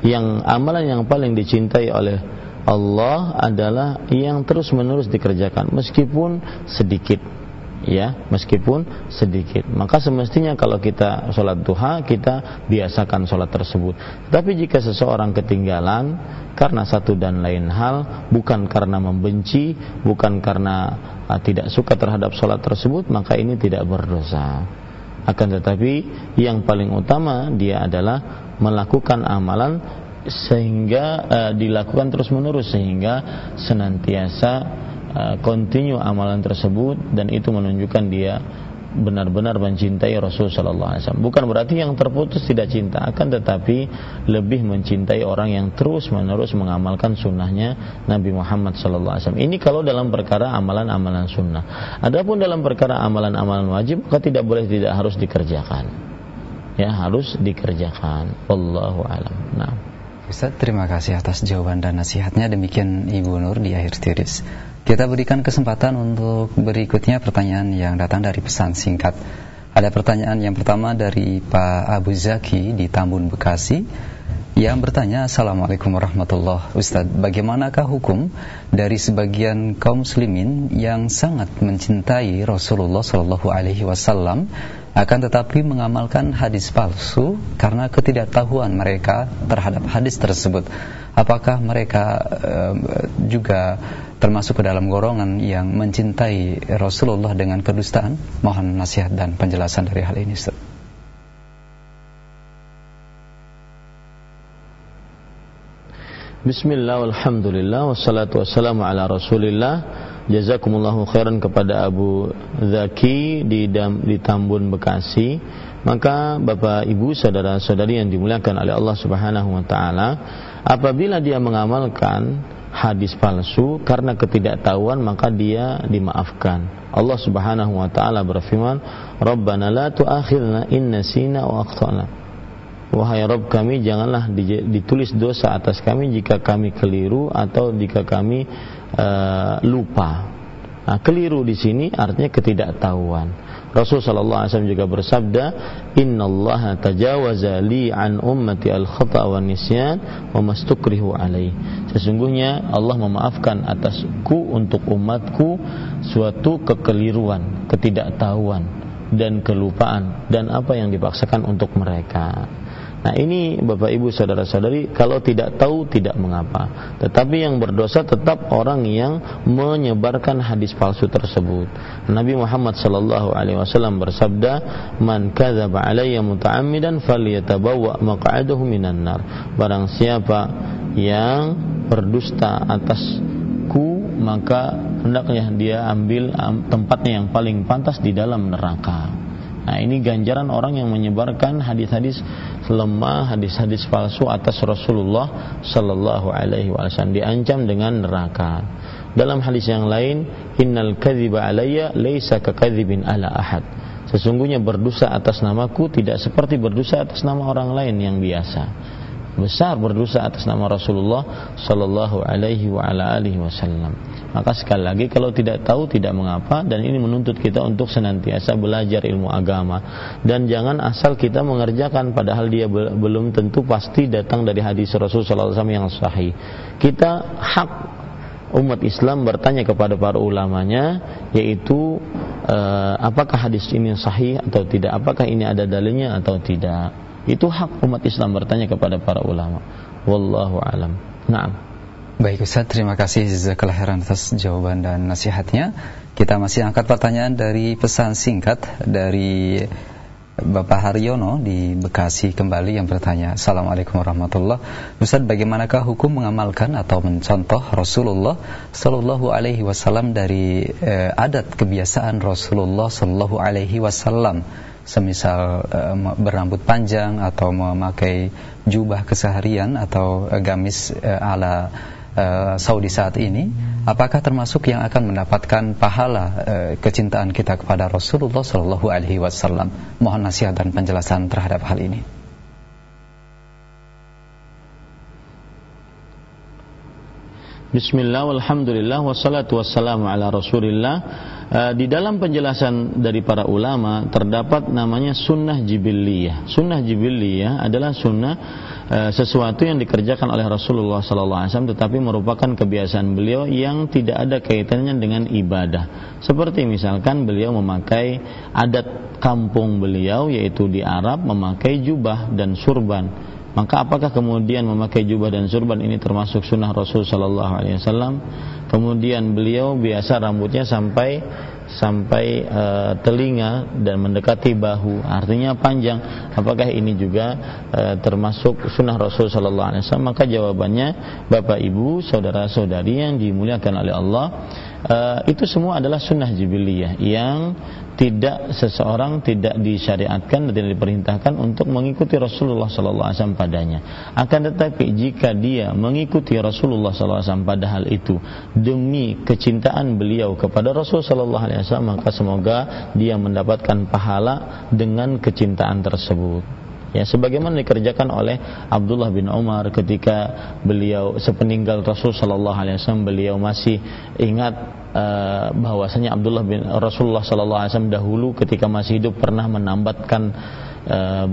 Yang amalan yang paling dicintai oleh Allah adalah yang terus-menerus dikerjakan meskipun sedikit ya meskipun sedikit. Maka semestinya kalau kita sholat duha kita biasakan sholat tersebut. Tapi jika seseorang ketinggalan karena satu dan lain hal bukan karena membenci bukan karena uh, tidak suka terhadap sholat tersebut maka ini tidak berdosa. Akan tetapi yang paling utama dia adalah melakukan amalan sehingga uh, dilakukan terus menerus sehingga senantiasa kontinu uh, amalan tersebut dan itu menunjukkan dia benar-benar mencintai Rasul sallallahu alaihi wasallam. Bukan berarti yang terputus tidak cinta, akan tetapi lebih mencintai orang yang terus-menerus mengamalkan sunnahnya Nabi Muhammad sallallahu alaihi wasallam. Ini kalau dalam perkara amalan-amalan sunnah. Adapun dalam perkara amalan-amalan wajib maka tidak boleh tidak harus dikerjakan. Ya, harus dikerjakan. Wallahu alam. Nah. Ustaz, terima kasih atas jawaban dan nasihatnya. Demikian Ibu Nur di akhir tiris. Kita berikan kesempatan untuk berikutnya pertanyaan yang datang dari pesan singkat. Ada pertanyaan yang pertama dari Pak Abu Zaki di Tambun, Bekasi. Yang bertanya Assalamualaikum warahmatullahi Ustaz bagaimanakah hukum dari sebagian kaum muslimin yang sangat mencintai Rasulullah Shallallahu Alaihi Wasallam akan tetapi mengamalkan hadis palsu karena ketidaktahuan mereka terhadap hadis tersebut? Apakah mereka uh, juga termasuk ke dalam golongan yang mencintai Rasulullah dengan kedustaan. Mohon nasihat dan penjelasan dari hal ini Ustaz. Bismillah, alhamdulillah, wassalatu wassalamu ala rasulillah. Jazakumullahu khairan kepada Abu Zaki di, Dam, di Tambun, Bekasi. Maka Bapak Ibu, saudara-saudari yang dimuliakan oleh Allah subhanahu wa ta'ala Apabila dia mengamalkan hadis palsu karena ketidaktahuan maka dia dimaafkan Allah subhanahu wa ta'ala berfirman Rabbana la tu'akhilna inna sina wa akhtana Wahai Rob kami janganlah ditulis dosa atas kami jika kami keliru atau jika kami uh, lupa. Nah, keliru di sini artinya ketidaktahuan. Rasul sallallahu alaihi wasallam juga bersabda, "Innallaha tajawaza li an ummati al-khata' wa nisyan wa mastukrihu alaih." Sesungguhnya Allah memaafkan atasku untuk umatku suatu kekeliruan, ketidaktahuan dan kelupaan dan apa yang dipaksakan untuk mereka. Nah ini Bapak Ibu Saudara-saudari Kalau tidak tahu tidak mengapa. Tetapi yang berdosa tetap orang yang Menyebarkan hadis palsu tersebut. Nabi Muhammad Sallallahu Alaihi Wasallam bersabda Man kadzaba alayya muta'ammidan Faliyatabawa maqa'adahu minan nar. Barang siapa yang berdusta atasku Maka hendaknya dia ambil tempatnya yang paling pantas di dalam neraka Nah ini ganjaran orang yang menyebarkan hadis-hadis lemah, hadis-hadis palsu atas Rasulullah Sallallahu Alaihi Wasallam diancam dengan neraka. Dalam hadis yang lain, Innal kadhiba alayya laisa kakadzibin ala ahad. Sesungguhnya berdosa atas namaku tidak seperti berdosa atas nama orang lain yang biasa. Besar berdosa atas nama Rasulullah Sallallahu Alaihi Wasallam. Maka sekali lagi kalau tidak tahu tidak mengapa dan ini menuntut kita untuk senantiasa belajar ilmu agama dan jangan asal kita mengerjakan padahal dia belum tentu pasti datang dari hadis Rasulullah SAW yang sahih. Kita hak umat Islam bertanya kepada para ulamanya yaitu uh, apakah hadis ini sahih atau tidak apakah ini ada dalilnya atau tidak itu hak umat Islam bertanya kepada para ulama. Wallahu alam. Na'am. Baik Ustaz, terima kasih jazakallah khairan atas jawaban dan nasihatnya. Kita masih angkat pertanyaan dari pesan singkat dari Bapak Haryono di Bekasi kembali yang bertanya Assalamualaikum warahmatullahi Ustaz bagaimanakah hukum mengamalkan atau mencontoh Rasulullah Sallallahu alaihi wasallam dari eh, adat kebiasaan Rasulullah Sallallahu alaihi wasallam semisal eh, berambut panjang atau memakai jubah keseharian atau eh, gamis eh, ala uh, Saudi saat ini apakah termasuk yang akan mendapatkan pahala uh, kecintaan kita kepada Rasulullah Shallallahu alaihi wasallam? Mohon nasihat dan penjelasan terhadap hal ini. Bismillah, walhamdulillah, wassalatu wassalamu ala rasulillah uh, Di dalam penjelasan dari para ulama Terdapat namanya sunnah jibiliyah. Sunnah jibiliyah adalah sunnah uh, Sesuatu yang dikerjakan oleh Rasulullah SAW Tetapi merupakan kebiasaan beliau Yang tidak ada kaitannya dengan ibadah. Seperti misalkan beliau memakai adat kampung beliau Yaitu di Arab memakai jubah dan surban maka apakah kemudian memakai jubah dan surban ini termasuk sunnah Rasul Sallallahu Alaihi Wasallam? Kemudian beliau biasa rambutnya sampai sampai uh, telinga dan mendekati bahu, artinya panjang. Apakah ini juga uh, termasuk sunnah Rasul Sallallahu Alaihi Wasallam? Maka jawabannya, Bapak Ibu, saudara-saudari yang dimuliakan oleh Allah, uh, itu semua adalah sunnah jibiliyah yang tidak seseorang tidak disyariatkan dan tidak diperintahkan untuk mengikuti Rasulullah SAW padanya. Akan tetapi jika dia mengikuti Rasulullah SAW pada hal itu demi kecintaan beliau kepada Rasulullah SAW maka semoga dia mendapatkan pahala dengan kecintaan tersebut. Ya, sebagaimana dikerjakan oleh Abdullah bin Umar ketika beliau sepeninggal Rasul Sallallahu Alaihi Wasallam beliau masih ingat uh, bahwasanya Abdullah bin Rasulullah sallallahu alaihi wasallam dahulu ketika masih hidup pernah menambatkan uh,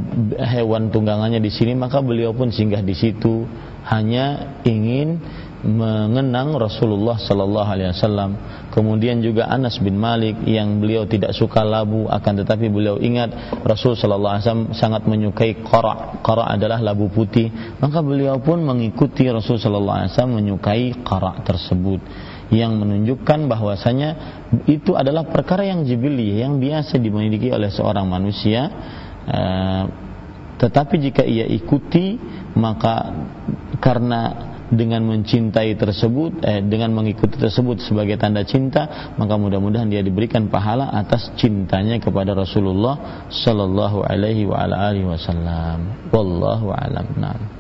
hewan tunggangannya di sini maka beliau pun singgah di situ hanya ingin mengenang Rasulullah sallallahu alaihi wasallam. Kemudian juga Anas bin Malik yang beliau tidak suka labu akan tetapi beliau ingat Rasul sallallahu alaihi wasallam sangat menyukai qara. Qara adalah labu putih, maka beliau pun mengikuti Rasul sallallahu alaihi wasallam menyukai qara tersebut yang menunjukkan bahwasanya itu adalah perkara yang jibili yang biasa dimiliki oleh seorang manusia. Uh, tetapi jika ia ikuti maka karena dengan mencintai tersebut eh, dengan mengikuti tersebut sebagai tanda cinta maka mudah-mudahan dia diberikan pahala atas cintanya kepada Rasulullah sallallahu alaihi wa ala alihi wasallam. Wallahu alam. Nah.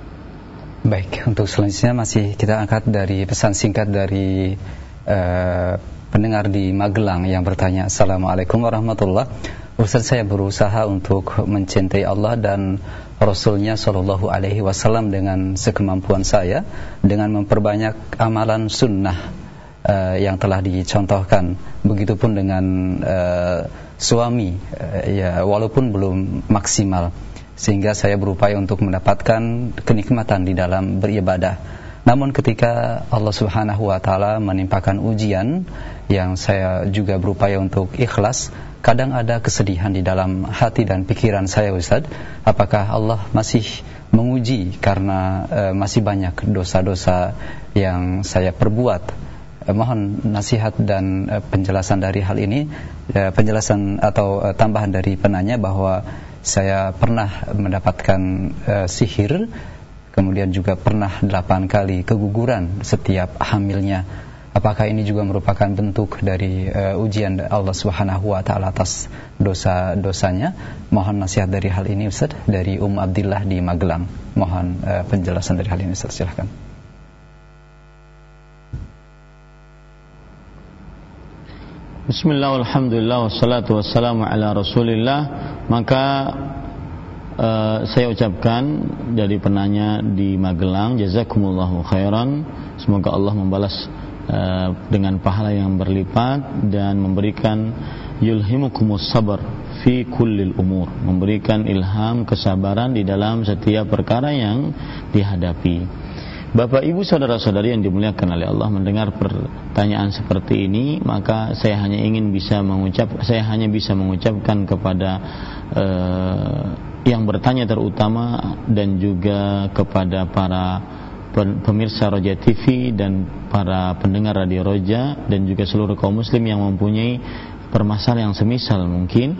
Baik, untuk selanjutnya masih kita angkat dari pesan singkat dari uh, pendengar di Magelang yang bertanya Assalamualaikum warahmatullahi Ustaz saya berusaha untuk mencintai Allah dan Rasulnya Shallallahu Alaihi Wasallam dengan sekemampuan saya dengan memperbanyak amalan sunnah uh, yang telah dicontohkan. Begitupun dengan uh, suami, uh, ya walaupun belum maksimal, sehingga saya berupaya untuk mendapatkan kenikmatan di dalam beribadah. Namun ketika Allah Subhanahu wa taala menimpakan ujian yang saya juga berupaya untuk ikhlas kadang ada kesedihan di dalam hati dan pikiran saya Ustaz apakah Allah masih menguji karena uh, masih banyak dosa-dosa yang saya perbuat uh, mohon nasihat dan uh, penjelasan dari hal ini penjelasan atau tambahan dari penanya bahwa saya pernah mendapatkan uh, sihir kemudian juga pernah delapan kali keguguran setiap hamilnya Apakah ini juga merupakan bentuk dari uh, ujian Allah Subhanahu wa taala atas dosa-dosanya? Mohon nasihat dari hal ini Ustaz dari Um Abdillah di Magelang. Mohon uh, penjelasan dari hal ini Ustaz, silahkan. Bismillah, alhamdulillah, wassalatu wassalamu ala rasulillah. Maka uh, saya ucapkan dari penanya di Magelang Jazakumullahu khairan. Semoga Allah membalas Eh, dengan pahala yang berlipat dan memberikan yulhimukumus sabar fi kullil umur. Memberikan ilham kesabaran di dalam setiap perkara yang dihadapi Bapak Ibu saudara-saudari yang dimuliakan oleh Allah mendengar pertanyaan seperti ini maka saya hanya ingin bisa mengucap saya hanya bisa mengucapkan kepada uh, yang bertanya terutama dan juga kepada para pemirsa Roja TV dan para pendengar Radio Roja dan juga seluruh kaum muslim yang mempunyai permasalahan yang semisal mungkin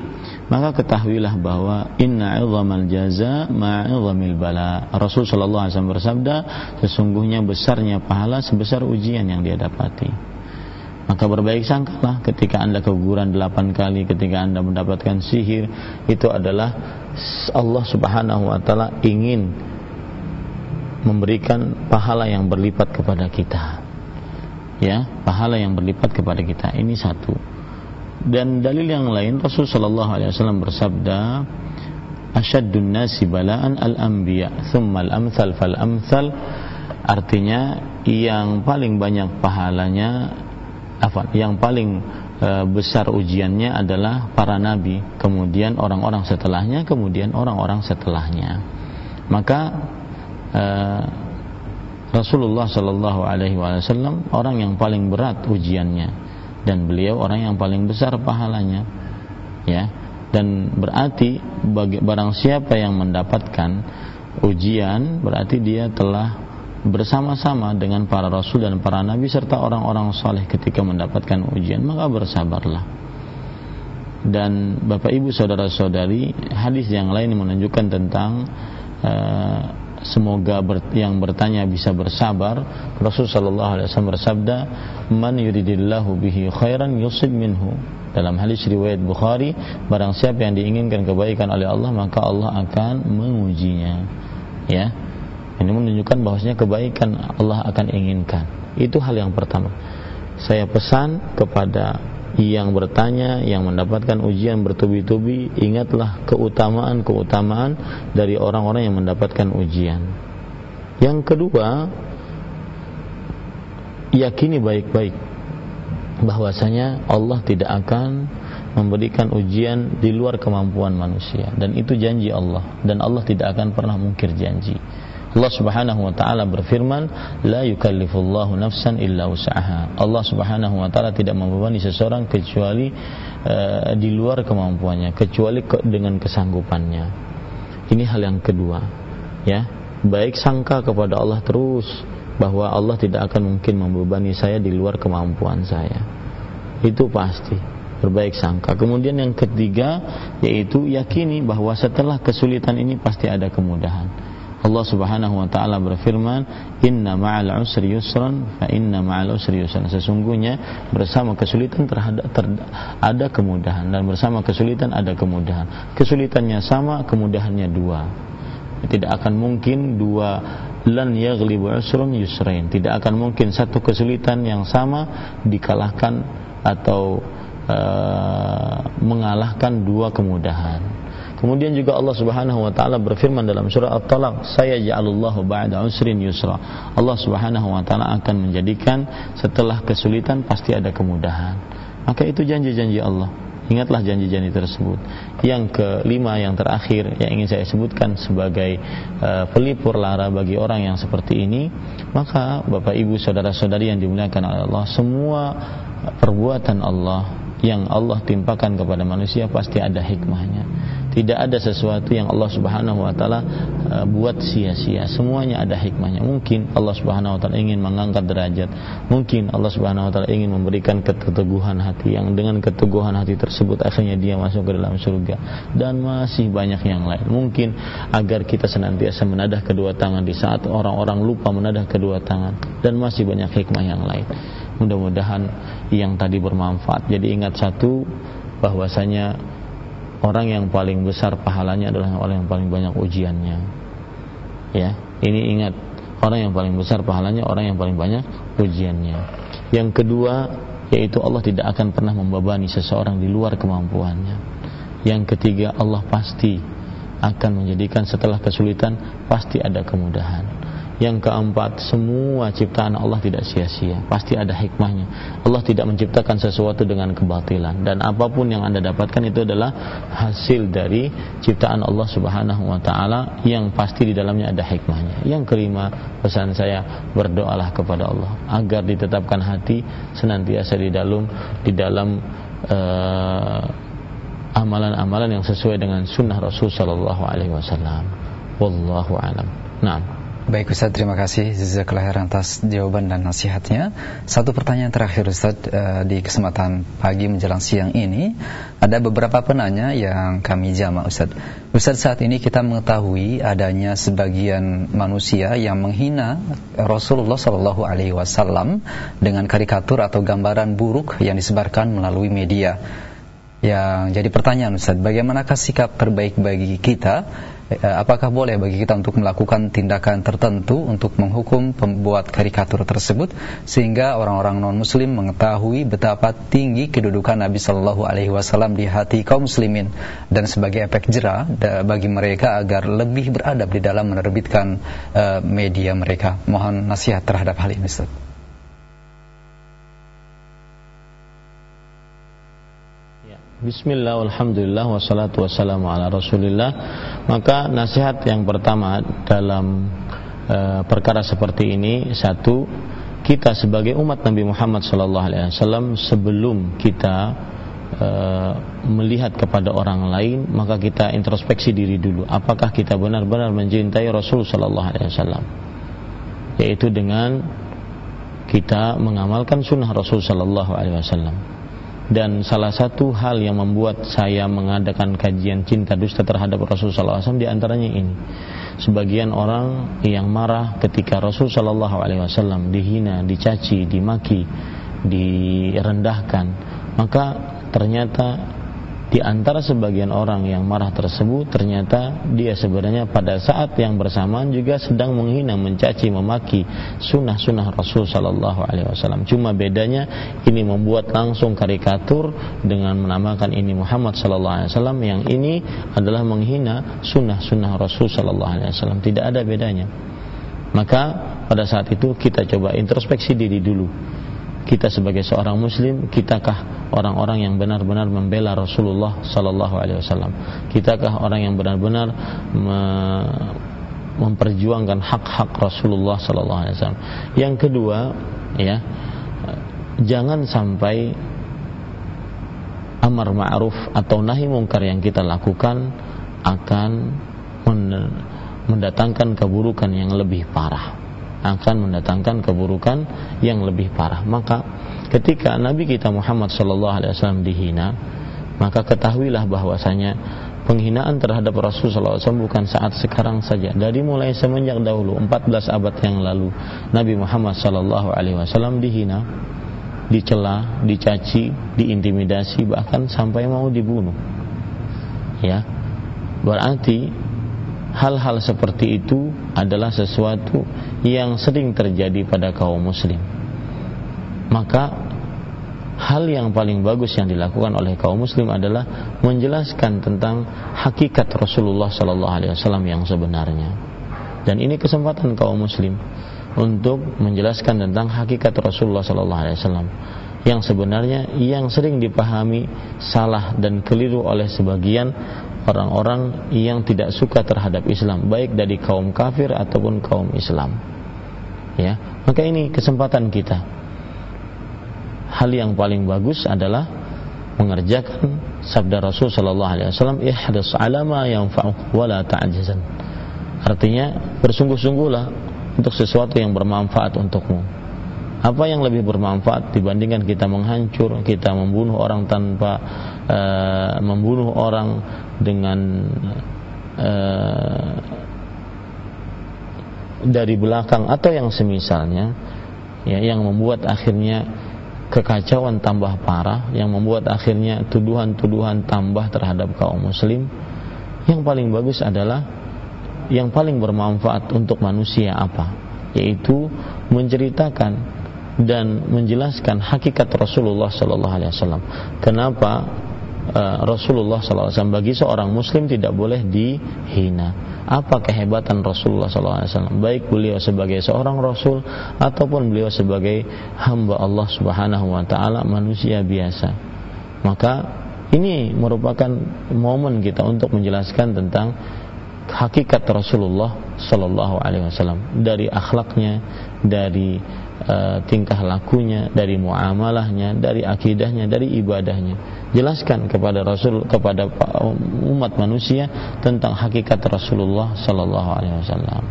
maka ketahuilah bahwa inna 'idhamal jaza ma'idhamil bala Rasul sallallahu alaihi wasallam bersabda sesungguhnya besarnya pahala sebesar ujian yang dia dapati maka berbaik sangkalah ketika anda keguguran delapan kali ketika anda mendapatkan sihir itu adalah Allah subhanahu wa ta'ala ingin memberikan pahala yang berlipat kepada kita. Ya, pahala yang berlipat kepada kita. Ini satu. Dan dalil yang lain Rasul sallallahu alaihi wasallam bersabda, "Asyaddun nasi bala'an al-anbiya, thumma al-amthal fal-amthal." Artinya yang paling banyak pahalanya apa? Yang paling e, besar ujiannya adalah para nabi, kemudian orang-orang setelahnya, kemudian orang-orang setelahnya. Maka uh, Rasulullah Shallallahu Alaihi Wasallam orang yang paling berat ujiannya dan beliau orang yang paling besar pahalanya ya. Dan berarti bagi barang siapa yang mendapatkan ujian berarti dia telah bersama-sama dengan para rasul dan para nabi serta orang-orang soleh ketika mendapatkan ujian maka bersabarlah. Dan bapak ibu saudara saudari hadis yang lain menunjukkan tentang uh, semoga yang bertanya bisa bersabar. Rasul sallallahu alaihi wasallam bersabda man yuridillahu bihi khairan yusib minhu. Dalam hadis riwayat Bukhari barang siapa yang diinginkan kebaikan oleh Allah maka Allah akan mengujinya. Ya. Ini menunjukkan bahwasanya kebaikan Allah akan inginkan. Itu hal yang pertama. Saya pesan kepada yang bertanya, yang mendapatkan ujian bertubi-tubi, ingatlah keutamaan-keutamaan dari orang-orang yang mendapatkan ujian. Yang kedua, yakini baik-baik bahwasanya Allah tidak akan memberikan ujian di luar kemampuan manusia dan itu janji Allah dan Allah tidak akan pernah mungkir janji. Allah Subhanahu wa taala berfirman, "La yukallifullahu nafsan illa usaha." Allah Subhanahu wa taala tidak membebani seseorang kecuali uh, di luar kemampuannya, kecuali ke, dengan kesanggupannya. Ini hal yang kedua, ya. Baik sangka kepada Allah terus bahwa Allah tidak akan mungkin membebani saya di luar kemampuan saya. Itu pasti berbaik sangka. Kemudian yang ketiga yaitu yakini bahwa setelah kesulitan ini pasti ada kemudahan. Allah Subhanahu wa taala berfirman, "Inna ma'al usri yusran, fa inna ma'al usri yusran." Sesungguhnya bersama kesulitan terhadap ter, ada kemudahan dan bersama kesulitan ada kemudahan. Kesulitannya sama, kemudahannya dua. Tidak akan mungkin dua lan yaghlibu usrun yusrain. Tidak akan mungkin satu kesulitan yang sama dikalahkan atau uh, mengalahkan dua kemudahan. Kemudian juga Allah Subhanahu wa taala berfirman dalam surah At-Talaq, "Saya ja'alullahu ba'da usrin yusra." Allah Subhanahu wa taala akan menjadikan setelah kesulitan pasti ada kemudahan. Maka itu janji-janji Allah. Ingatlah janji-janji tersebut. Yang kelima yang terakhir yang ingin saya sebutkan sebagai uh, pelipur lara bagi orang yang seperti ini, maka Bapak Ibu saudara-saudari yang dimuliakan oleh Allah, semua perbuatan Allah yang Allah timpakan kepada manusia pasti ada hikmahnya. Tidak ada sesuatu yang Allah Subhanahu wa taala uh, buat sia-sia. Semuanya ada hikmahnya. Mungkin Allah Subhanahu wa taala ingin mengangkat derajat. Mungkin Allah Subhanahu wa taala ingin memberikan keteguhan hati yang dengan keteguhan hati tersebut akhirnya dia masuk ke dalam surga dan masih banyak yang lain. Mungkin agar kita senantiasa menadah kedua tangan di saat orang-orang lupa menadah kedua tangan dan masih banyak hikmah yang lain. Mudah-mudahan yang tadi bermanfaat. Jadi ingat satu bahwasanya orang yang paling besar pahalanya adalah orang yang paling banyak ujiannya. Ya, ini ingat orang yang paling besar pahalanya orang yang paling banyak ujiannya. Yang kedua yaitu Allah tidak akan pernah membebani seseorang di luar kemampuannya. Yang ketiga Allah pasti akan menjadikan setelah kesulitan pasti ada kemudahan. Yang keempat, semua ciptaan Allah tidak sia-sia, pasti ada hikmahnya. Allah tidak menciptakan sesuatu dengan kebatilan dan apa pun yang Anda dapatkan itu adalah hasil dari ciptaan Allah Subhanahu wa taala yang pasti di dalamnya ada hikmahnya. Yang kelima, pesan saya berdoalah kepada Allah agar ditetapkan hati senantiasa di dalam di dalam uh, amalan-amalan yang sesuai dengan sunnah Rasul Shallallahu Alaihi Wasallam. Wallahu alam. Nah. Baik Ustaz, terima kasih. Jazakallah atas jawaban dan nasihatnya. Satu pertanyaan terakhir Ustaz uh, Di kesempatan pagi menjelang siang ini. Ada beberapa penanya yang kami jama Ustaz. Ustaz saat ini kita mengetahui adanya sebagian manusia yang menghina Rasulullah SAW Dengan karikatur atau gambaran buruk yang disebarkan melalui media. Yang jadi pertanyaan Ustaz Bagaimanakah sikap terbaik bagi kita Eh, apakah boleh bagi kita untuk melakukan tindakan tertentu untuk menghukum pembuat karikatur tersebut sehingga orang-orang non muslim mengetahui betapa tinggi kedudukan Nabi Shallallahu alaihi wasallam di hati kaum muslimin dan sebagai efek jerah bagi mereka agar lebih beradab di dalam menerbitkan uh, media mereka. Mohon nasihat terhadap hal ini Ustaz. Bismillah, alhamdulillah, wassalatu wassalamu ala rasulillah. Maka nasihat yang pertama dalam e, perkara seperti ini Satu, kita sebagai umat Nabi Muhammad SAW Sebelum kita e, melihat kepada orang lain Maka kita introspeksi diri dulu. Apakah kita benar-benar mencintai Rasul SAW Yaitu dengan kita mengamalkan sunnah Rasul SAW dan salah satu hal yang membuat saya mengadakan kajian cinta dusta terhadap Rasulullah SAW di antaranya ini. Sebagian orang yang marah ketika Rasulullah SAW dihina, dicaci, dimaki, direndahkan maka ternyata di antara sebagian orang yang marah tersebut ternyata dia sebenarnya pada saat yang bersamaan juga sedang menghina, mencaci, memaki sunnah-sunnah Rasul Shallallahu Alaihi Wasallam. Cuma bedanya ini membuat langsung karikatur dengan menamakan ini Muhammad Shallallahu Alaihi Wasallam, yang ini adalah menghina sunnah-sunnah Rasul Shallallahu Alaihi Wasallam. Tidak ada bedanya. Maka pada saat itu kita coba introspeksi diri dulu kita sebagai seorang muslim kitakah orang-orang yang benar-benar membela Rasulullah sallallahu alaihi wasallam? Kitakah orang yang benar-benar me memperjuangkan hak-hak Rasulullah sallallahu alaihi wasallam? Yang kedua ya jangan sampai amar ma'ruf atau nahi mungkar yang kita lakukan akan mendatangkan keburukan yang lebih parah akan mendatangkan keburukan yang lebih parah maka ketika Nabi kita Muhammad sallallahu alaihi wasallam dihina maka ketahuilah bahwasanya penghinaan terhadap Rasulullah SAW bukan saat sekarang saja dari mulai semenjak dahulu 14 abad yang lalu Nabi Muhammad sallallahu alaihi wasallam dihina dicela, dicaci, diintimidasi bahkan sampai mau dibunuh. Ya. Berarti hal-hal seperti itu adalah sesuatu yang sering terjadi pada kaum muslim. Maka hal yang paling bagus yang dilakukan oleh kaum muslim adalah menjelaskan tentang hakikat Rasulullah sallallahu alaihi wasallam yang sebenarnya. Dan ini kesempatan kaum muslim untuk menjelaskan tentang hakikat Rasulullah sallallahu alaihi wasallam yang sebenarnya yang sering dipahami salah dan keliru oleh sebagian orang-orang yang tidak suka terhadap Islam baik dari kaum kafir ataupun kaum Islam. Ya maka ini kesempatan kita. Hal yang paling bagus adalah mengerjakan sabda Rasul sallallahu alaihi wasallam ihdas ala ma yanfa'u wa la ta'jazan artinya bersungguh-sungguhlah untuk sesuatu yang bermanfaat untukmu. Apa yang lebih bermanfaat dibandingkan kita menghancur, kita membunuh orang tanpa uh, membunuh orang dengan uh, dari belakang atau yang semisalnya ya yang membuat akhirnya kekacauan tambah parah yang membuat akhirnya tuduhan-tuduhan tambah terhadap kaum muslim yang paling bagus adalah yang paling bermanfaat untuk manusia apa? Yaitu menceritakan dan menjelaskan hakikat Rasulullah Sallallahu Alaihi Wasallam. Kenapa uh, Rasulullah Sallallahu Alaihi Wasallam bagi seorang Muslim tidak boleh dihina? Apa kehebatan Rasulullah Sallallahu Alaihi Wasallam? Baik beliau sebagai seorang Rasul ataupun beliau sebagai hamba Allah Subhanahu Wa Taala manusia biasa. Maka ini merupakan momen kita untuk menjelaskan tentang hakikat Rasulullah Sallallahu Alaihi Wasallam dari akhlaknya, dari uh, tingkah lakunya, dari muamalahnya, dari akidahnya, dari ibadahnya. Jelaskan kepada Rasul kepada umat manusia tentang hakikat Rasulullah Sallallahu Alaihi Wasallam.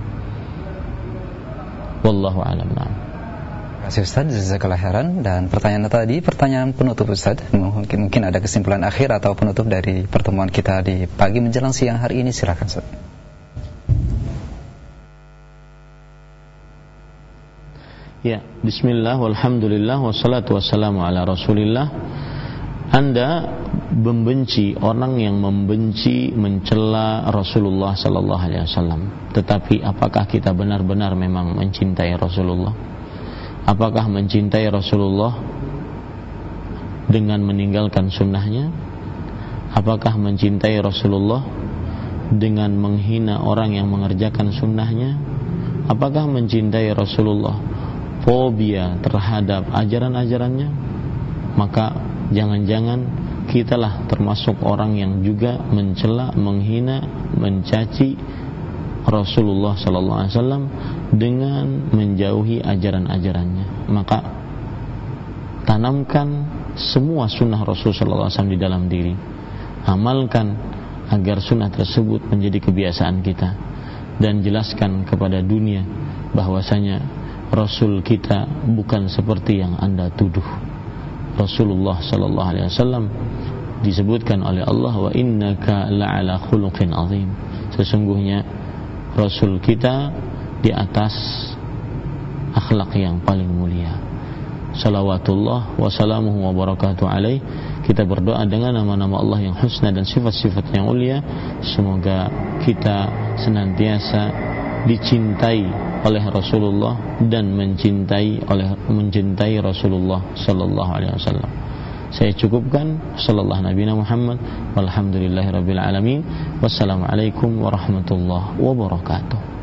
Wallahu a'lam. Terima kasih Ustaz, jazakallah khairan Dan pertanyaan tadi, pertanyaan penutup Ustaz Mungkin, mungkin ada kesimpulan akhir atau penutup dari pertemuan kita di pagi menjelang siang hari ini Silakan Ustaz Ya, bismillah, walhamdulillah, wassalatu wassalamu ala rasulillah Anda membenci orang yang membenci mencela Rasulullah sallallahu alaihi wasallam. Tetapi apakah kita benar-benar memang mencintai Rasulullah? Apakah mencintai Rasulullah dengan meninggalkan sunnahnya? Apakah mencintai Rasulullah dengan menghina orang yang mengerjakan sunnahnya? Apakah mencintai Rasulullah fobia terhadap ajaran-ajarannya maka jangan-jangan kitalah termasuk orang yang juga mencela, menghina, mencaci Rasulullah sallallahu alaihi wasallam dengan menjauhi ajaran-ajarannya. Maka tanamkan semua sunnah Rasul sallallahu alaihi wasallam di dalam diri. Amalkan agar sunnah tersebut menjadi kebiasaan kita dan jelaskan kepada dunia bahwasanya Rasul kita bukan seperti yang Anda tuduh. Rasulullah sallallahu alaihi wasallam disebutkan oleh Allah wa innaka la'ala khuluqin azim. Sesungguhnya Rasul kita di atas akhlak yang paling mulia. Salawatullah wa salamuhu wa barakatuh alaih. Kita berdoa dengan nama-nama Allah yang husna dan sifat-sifat yang mulia. Semoga kita senantiasa dicintai oleh Rasulullah dan mencintai oleh mencintai Rasulullah sallallahu alaihi wasallam. Saya cukupkan sallallahu nabi Muhammad walhamdulillahirabbil alamin. Wassalamualaikum warahmatullahi wabarakatuh.